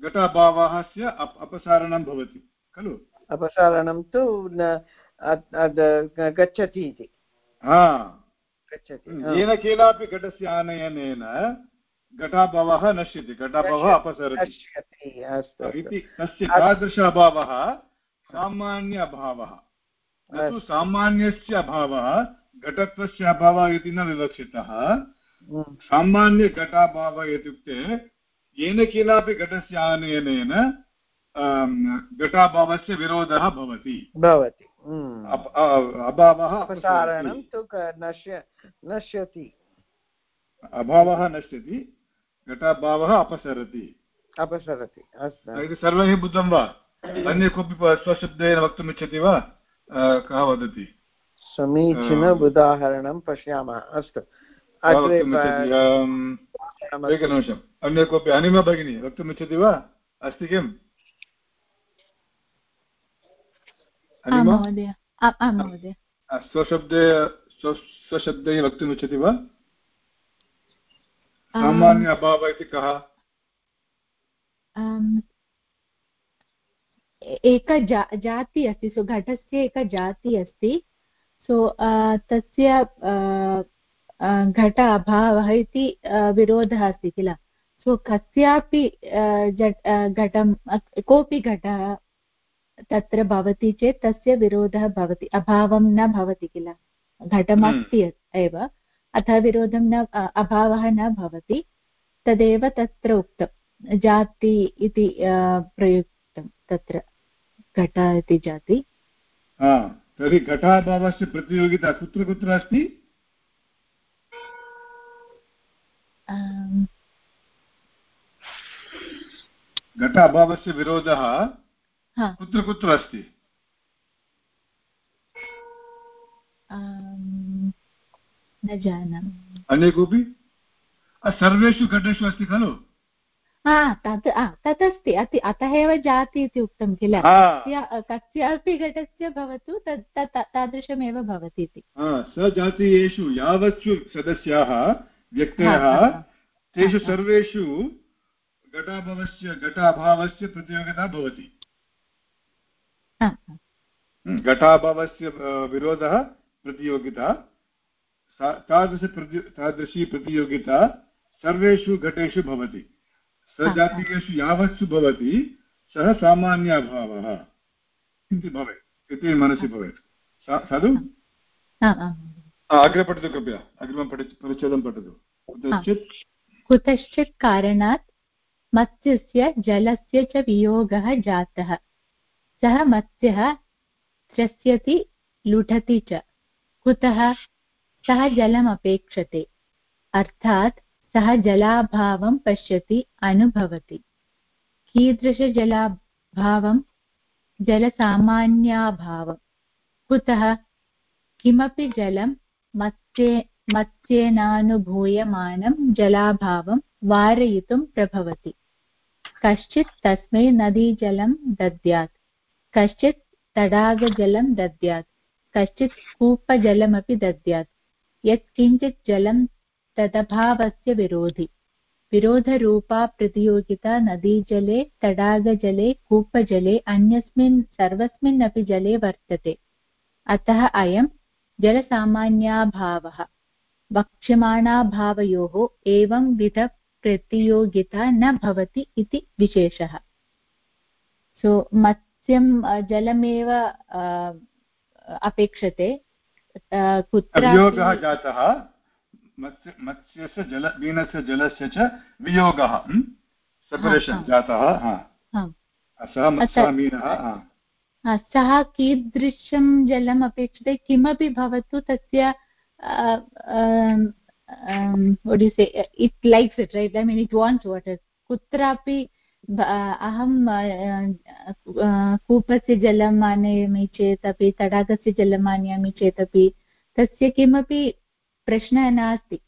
घटाभावस्य अपसारणं भवति खलु? अपसारणं तु गच्छति इति। येन केनापि घटस्य आनयनेन घटाभावः नश्यति घटाभावः अपसरति। इति तस्य तादृश अभावः सामान्य अभावः न तु सामान्यस्य अभावः घटत्वस्य अभावः इति न विवक्षितः। सामान्यघटाभावः इत्युक्ते येन केनापि घटस्य आनयनेन घटाभावस्य विरोधः भवति। भवति। अभावः अपसारणं तु नश्य नश्यति। अभावः नश्यति घटाभावः अपसरति। अपसरति अस्तु। सर्वैः बुद्धं वा? अन्य कोऽपि स्वशब्देन वक्तुमिच्छति वा? कः वदति? समीचीन उदाहरणं पश्यामः। अस्तु। एकनिमिषम् अन्य कोऽपि अनिमा भगिनी वक्तुमिच्छति वा? अस्ति किम्? स्वशब्दे स्वशब्दैः वक्तुमिच्छति वा? सामान्य अभावः इति कः? एका जा जाति अस्ति सो घटस्य एका जाति अस्ति। सो तस्य घट अभावः इति विरोधः अस्ति किल? सो कस्यापि घटं कोऽपि घटः तत्र भवति चेत् तस्य विरोधः भवति अभावं न भवति किल? घटमस्ति एव अतः विरोधं न अभावः न भवति तदेव तत्र उक्तं जाति इति प्रयुक्तं तत्र घट इति जाति। तर्हि घटाभावस्य प्रतियोगिता कुत्र कुत्र अस्ति? घट अभावस्य विरोधः कुत्र कुत्र अस्ति? न जानामि। अन्ये कोऽपि सर्वेषु घटेषु अस्ति खलु? तत् तत् अस्ति अति अतः एव जाति इति उक्तं किल? कस्यापि घटस्य भवतु तत् तादृशमेव भवति इति सजातीयेषु यावत्सु सदस्याः व्यक्तयः। तेषु सर्वेषु घटाभावस्य घटाभावस्य प्रतियोगिता भवति। घटाभावस्य विरोधः प्रतियोगिता तादृश तादृशी प्रतियोगिता सर्वेषु घटेषु भवति। सजातीयेषु यावत्सु भवति सः सामान्याभावः। इति भवेत्। इति मनसि भवेत्। साधु? अग्रे पठतु कृपया अग्रिमं परिच्छेदं पठतु कुतश्चित् कुतश्चित् कारणात् मत्स्यस्य जलस्य च वियोगः जातः सः मत्स्यः त्रस्यति लुठति च कुतः सः जलमपेक्षते अर्थात् सः जलाभावं पश्यति अनुभवति कीदृशजलाभावं जलसामान्याभावं कुतः किमपि जलं मत्स्ये मत्स्येनानुभूयमानं जलाभावं वारयितुं प्रभवति कश्चित् तस्मै नदीजलं दद्यात् कश्चित् तडागजलं दद्यात् कश्चित् कूपजलमपि दद्यात् यत्किञ्चित् जलं तदभावस्य विरोधि विरोधरूपा प्रतियोगिता नदीजले तडागजले कूपजले अन्यस्मिन् सर्वस्मिन्नपि जले वर्तते अतः अयं जलसामान्याभावः। वक्ष्यमाणाभावयोः एवं विध प्रतियोगिता न भवति इति विशेषः। सो so, मत्स्यं जलमेव अपेक्षते कुत्र जातः। मत्स्यस्य जल मीनस्य जलस्य च वियोगः सेपरेशन् जातः सः मीनः सः कीदृशं जलम् अपेक्षते किमपि भवतु तस्य it lacks it right I mean it wants water कुत्रापि अहं कूपस्य जलम् आनयामि चेत् अपि तडागस्य जलम् आनयामि चेत् अपि तस्य किमपि प्रश्नः नास्ति.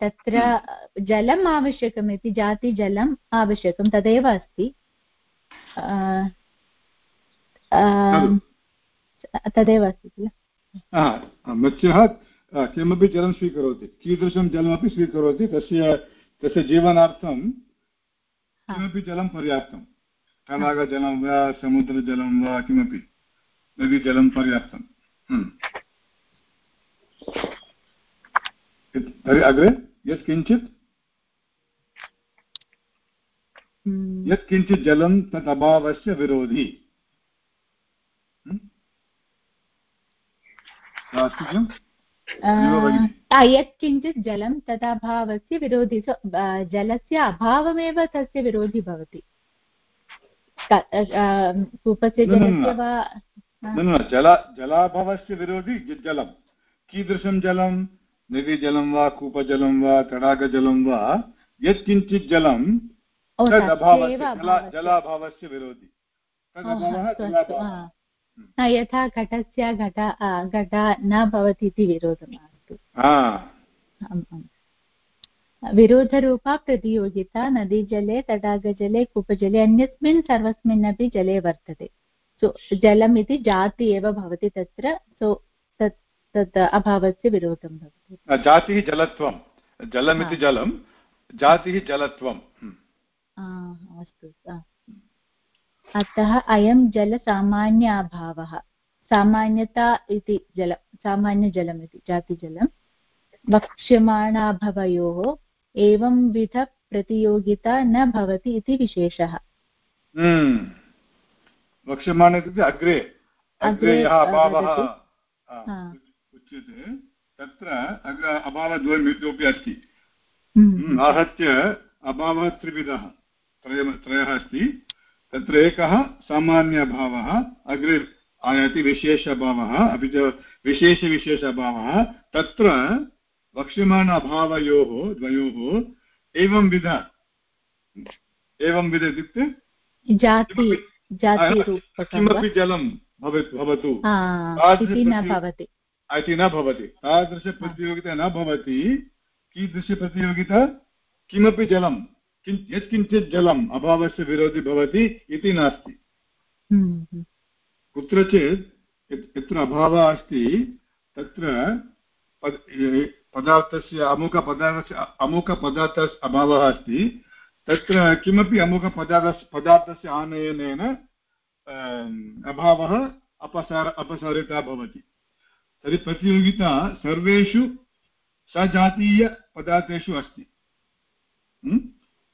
तत्र जलम् आवश्यकम् इति, जातिजलम् आवश्यकं तदेव अस्ति. तदेव अस्ति किल? मत्स्यः किमपि जलं स्वीकरोति कीदृशं जलमपि स्वीकरोति तस्य तस्य जीवनार्थं किमपि जलं पर्याप्तं। तडागजलं वा समुद्रजलं वा किमपि नदीजलं पर्याप्तं। तर्हि अग्रे यत्किञ्चित् हम्म। यत्किञ्चित् जलं तत् अभावस्य विरोधी। यत्किञ्चित् जलं तदभावस्य विरोधी जलस्य अभावमेव तस्य विरोधी भवति। कूपस्य जलस्य वा जला जलाभावस्य विरोधी जलं कीदृशं जलं? नदीजलं वा कूपजलं वा तडागजलं वा यत्किञ्चित् जलं जलाभावस्य विरोधि। यथा घटस्य घट घट न भवति इति विरोधः अस्तु विरोधरूपा प्रतियोगिता नदीजले तडागजले कूपजले अन्यस्मिन् सर्वस्मिन्नपि जले वर्तते। सो जलम् इति जाति एव भवति तत्र सो तत् तत् अभावस्य विरोधं भवति। जातिः जलत्वं। जलमिति जलं जातिः जलत्वम् अस्तु अतः अयं जलसामान्य अभावः सामान्यता इति जल सामान्यजलम् इति जातिजलं। वक्ष्यमाणाभवयोः एवंविधप्रतियोगिता न भवति इति विशेषः। हम्म। वक्ष्यमाण इत्युक्ते अग्रे अग्रे यः अभावः उच्यते तत्र अग्र अभावद्वयम् इतोपि अस्ति। हम्म। हम्म, आहत्य अभावः त्रिविधः त्रय त्रयः अस्ति। तत्र एकः सामान्य अभावः अग्रे आयाति विशेष अभावः अपि च विशेषविशेष अभावः तत्र वक्ष्यमाण अभावयोः द्वयोः एवं विध। एवं विध इत्युक्ते किमपि जलं भवेत् भवतु। इति न भवति। तादृशप्रतियोगिता न भवति। कीदृशप्रतियोगिता किमपि जलं यत्किञ्चित् जलम् अभावस्य विरोधि भवति इति नास्ति। हम्म, हम्म। कुत्रचित् यत्र अभावः अस्ति तत्र पदार्थस्य अमुकपदार्थस्य अमुकपदार्थस्य अभावः अस्ति तत्र किमपि अमुकपदार्थ पदार्थस्य आनयनेन अभावः अपसार अपसारिता भवति। तर्हि प्रतियोगिता सर्वेषु सजातीयपदार्थेषु अस्ति।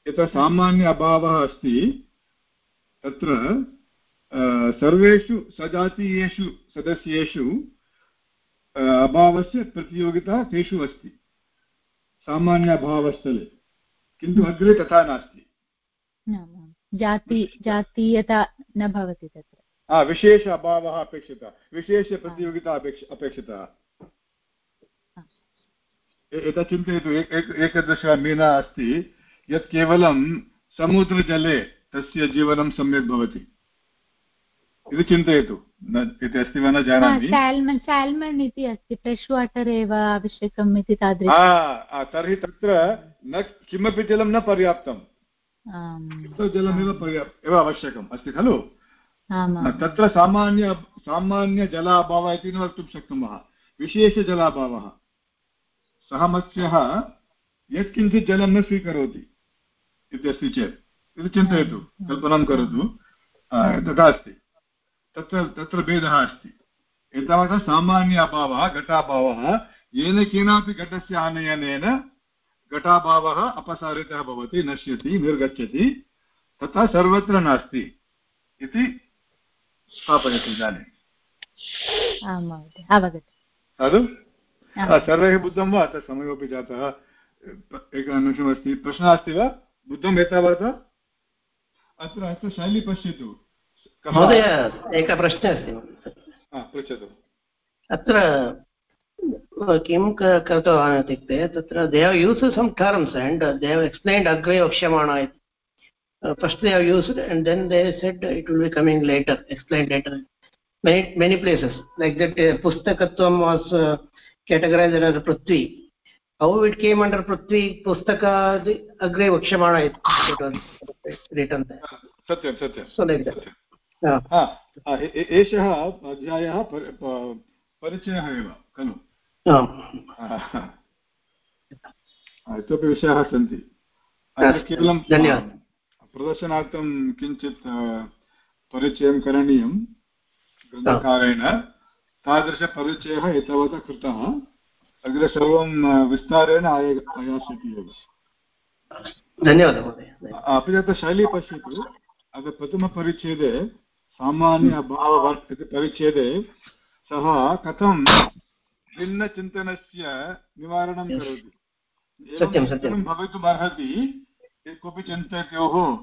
यथा सामान्य अभावः अस्ति तत्र सर्वेषु सजातीयेषु सदस्येषु अभावस्य प्रतियोगिता तेषु अस्ति सामान्य अभावस्थले किन्तु अग्रे तथा नास्ति। जाति जातीयता न भवति तत्र। विशेष अभावः अपेक्षितः विशेषप्रतियोगिता अपेक्ष अपेक्षितः। एतत् चिन्तयतु एकदश मीना अस्ति यत् केवलं समुद्रजले तस्य जीवनं सम्यक् भवति। इति चिन्तयतु। इति अस्ति वा न जानामि? साल्मन् इति अस्ति फ्रेश् वाटर् एव आवश्यकम् इति तादृशं तर्हि तत्र न किमपि जलं न पर्याप्तं जलमेव पर्याप् एव आवश्यकम् अस्ति खलु? तत्र सामान्य सामान्यजलाभावः इति न वक्तुं शक्नुमः। विशेषजलाभावः। सः मत्स्यः यत्किञ्चित् जलं न स्वीकरोति। इति अस्ति चेत्। इति चिन्तयतु कल्पनां करोतु। तथा अस्ति। तत्र तत्र भेदः अस्ति। एतावता सामान्य अभावः घटाभावः येन केनापि घटस्य आनयनेन घटाभावः अपसारितः भवति नश्यति निर्गच्छति तथा सर्वत्र नास्ति इति स्थापयतु इदानीम् खलु सर्वैः बुद्धं वा? तत् समयोपि जातः एकः निमिषमस्ति। प्रश्नः अस्ति वा? बुद्धम् एतावता अत्र अत्र शैली पश्यतु। महोदय एकः प्रश्नः अस्ति। पृच्छतु। अत्र किं कृतवान् इत्युक्ते तत्र they have use some terms and they have explained अग्रे वक्ष्यमाणा इति। First they have used and then they said it will be coming later explain later many many places. Like that uh, pustakatvam was uh, categorized as prithvi how it came under prithvi pustaka agre vakshamana it was written there satyam satyam so like that एषः अध्यायः परिचयः एव खलु इतोपि विषयाः सन्ति केवलं प्रदर्शनार्थं किञ्चित् परिचयं करणीयं ग्रन्थकारेण तादृशपरिचयः एतावता कृतः अग्रे सर्वं विस्तारेण आय आयास्यति एव। धन्यवादः अपि च शैली पश्यतु। अत्र प्रथमपरिच्छेदे सामान्य अभावः इति परिच्छेदे सः कथं भिन्नचिन्तनस्य निवारणं करोति। सत्यं सत्यं। भवितुम् अर्हति कोऽपि चिन्तयत्योः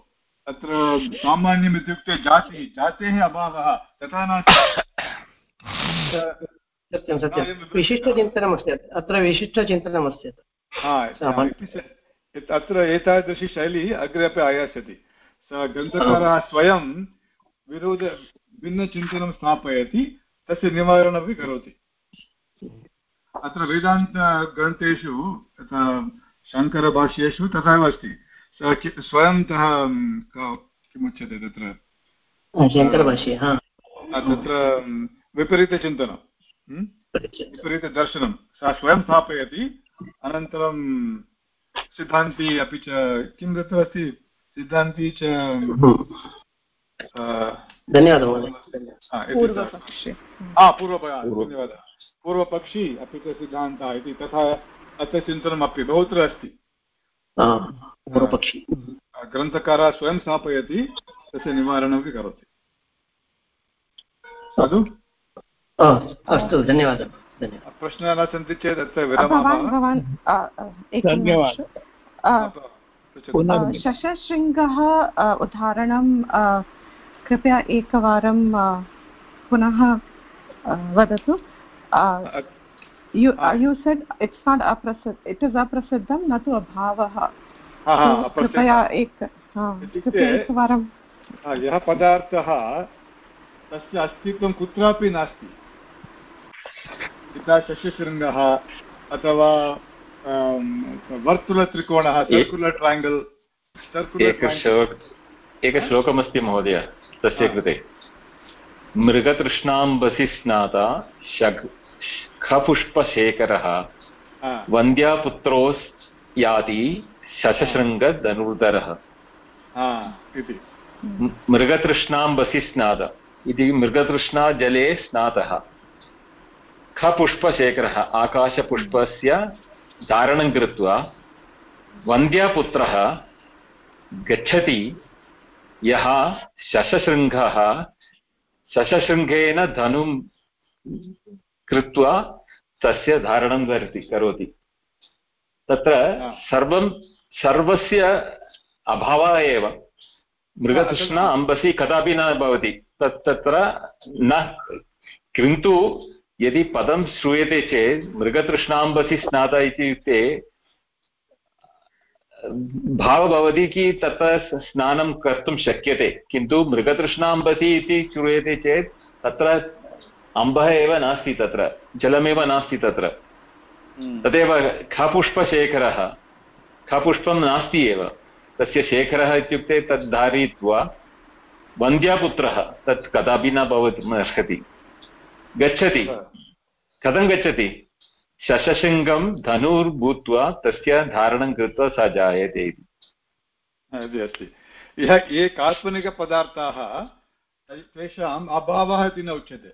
अत्र सामान्यम् इत्युक्ते जातिः जातेः अभावः तथा नास्ति। सत्यं सत्यं। विशिष्टचिन्तनमस्ति अत्र विशिष्टचिन्तनमस्ति। अत्र एतादृशी शैली अग्रे अपि आयास्यति। सः ग्रन्थकारः स्वयं विरोध भिन्नचिन्तनं स्थापयति तस्य निवारणमपि करोति। अत्र वेदान्तग्रन्थेषु तथा शङ्करभाष्येषु तथैव अस्ति। सः स्वयंतः किमुच्यते तत्र? तत्र विपरीतचिन्तनं विपरीतदर्शनं सः स्वयं स्थापयति अनन्तरं सिद्धान्ति अपि च किं तत्र अस्ति सिद्धान्ति च धन्यवादः धन्यवादः। पूर्वपक्षी अपि च सिद्धान्तः इति तथा अत्र चिन्तनमपि बहुत्र अस्ति। पूर्वपक्षी। ग्रन्थकारः स्वयं स्थापयति तस्य निवारणमपि करोति। साधु? अस्तु धन्यवादः प्रश्नाः न सन्ति चेत् अत्र विरमामः शशशृङ्गः उदाहरणं कृपया एकवारं पुनः वदतु। यु सेड् इट्स् नाट् अप्रसिद्ध इट् इस् अप्रसिद्धं न तु अभावः। कृपया एक एकवारं। यः पदार्थः तस्य अस्तित्वं कुत्रापि नास्ति। पिता शशिशृङ्गः अथवा वर्तुलत्रिकोणः सर्कुलर् एकः श्लोकमस्ति महोदय तस्य कृते। मृगतृष्णाम्बसि स्नाता शग् खपुष्पशेखरः वन्द्यापुत्रोस् याति शशशृङ्गधनुर्धरः। मृगतृष्णाम्बसि स्नात। इति मृगतृष्णा जले स्नातः। खपुष्पशेखरः आकाशपुष्पस्य धारणं कृत्वा वन्द्यापुत्रः गच्छति। यः शशशृङ्गः शशशृङ्गेन धनुं कृत्वा तस्य धारणं करोति तत्र सर्वं सर्वस्य अभावः एव। मृगतृष्णा अम्बसि कदापि न भवति। तत् तत्र न किन्तु यदि पदं श्रूयते चेत् मृगतृष्णाम्बसि स्नात इत्युक्ते भावः भवति कि तत्र स्नानं कर्तुं शक्यते किन्तु मृगतृष्णाम्बसि इति श्रूयते चेत् तत्र अम्बः एव नास्ति तत्र जलमेव नास्ति तत्र। तदेव खपुष्पशेखरः खपुष्पं नास्ति एव। तस्य शेखरः इत्युक्ते तद् धारयित्वा वन्द्यापुत्रः तत् कदापि न भवति अर्हति गच्छति। कथं गच्छति? शशशृङ्गं धनुर्भूत्वा तस्य धारणं कृत्वा स जायते इति। अस्ति। यः ये काल्पनिकपदार्थाः तेषाम् अभावः इति न उच्यते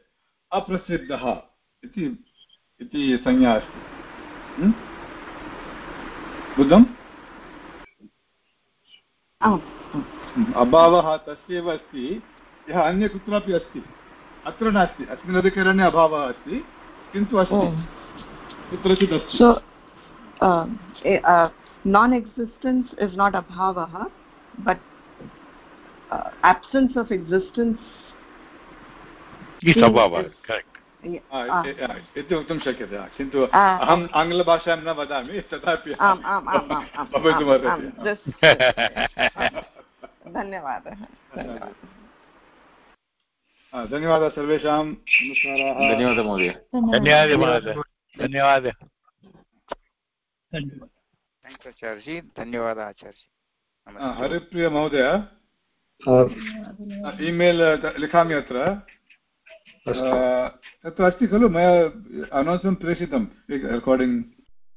अप्रसिद्धः इति संज्ञा अस्ति। बुद्धम्? अभावः तस्यैव अस्ति यः अन्य कुत्रापि अस्ति। अत्र नास्ति अस्मिन् अधिकरणे अभावः अस्ति किन्तु अस्ति। कुत्रचित् अस्ति। So non existence is not अभावः बट् existence is अभावः इति वक्तुं शक्यते किन्तु अहम् आङ्ग्लभाषायां न वदामि तथापि धन्यवादः। धन्यवादः। सर्वेषां नमस्काराः धन्यवादः महोदय धन्यवादः महोदय धन्यवादः आचार्यजी धन्यवादः आचार्य हरिप्रिय महोदय ईमेल् लिखामि अत्र तत्र अस्ति खलु मया अनौन्स्मेण्ट् प्रेषितं रेकार्डिङ्ग्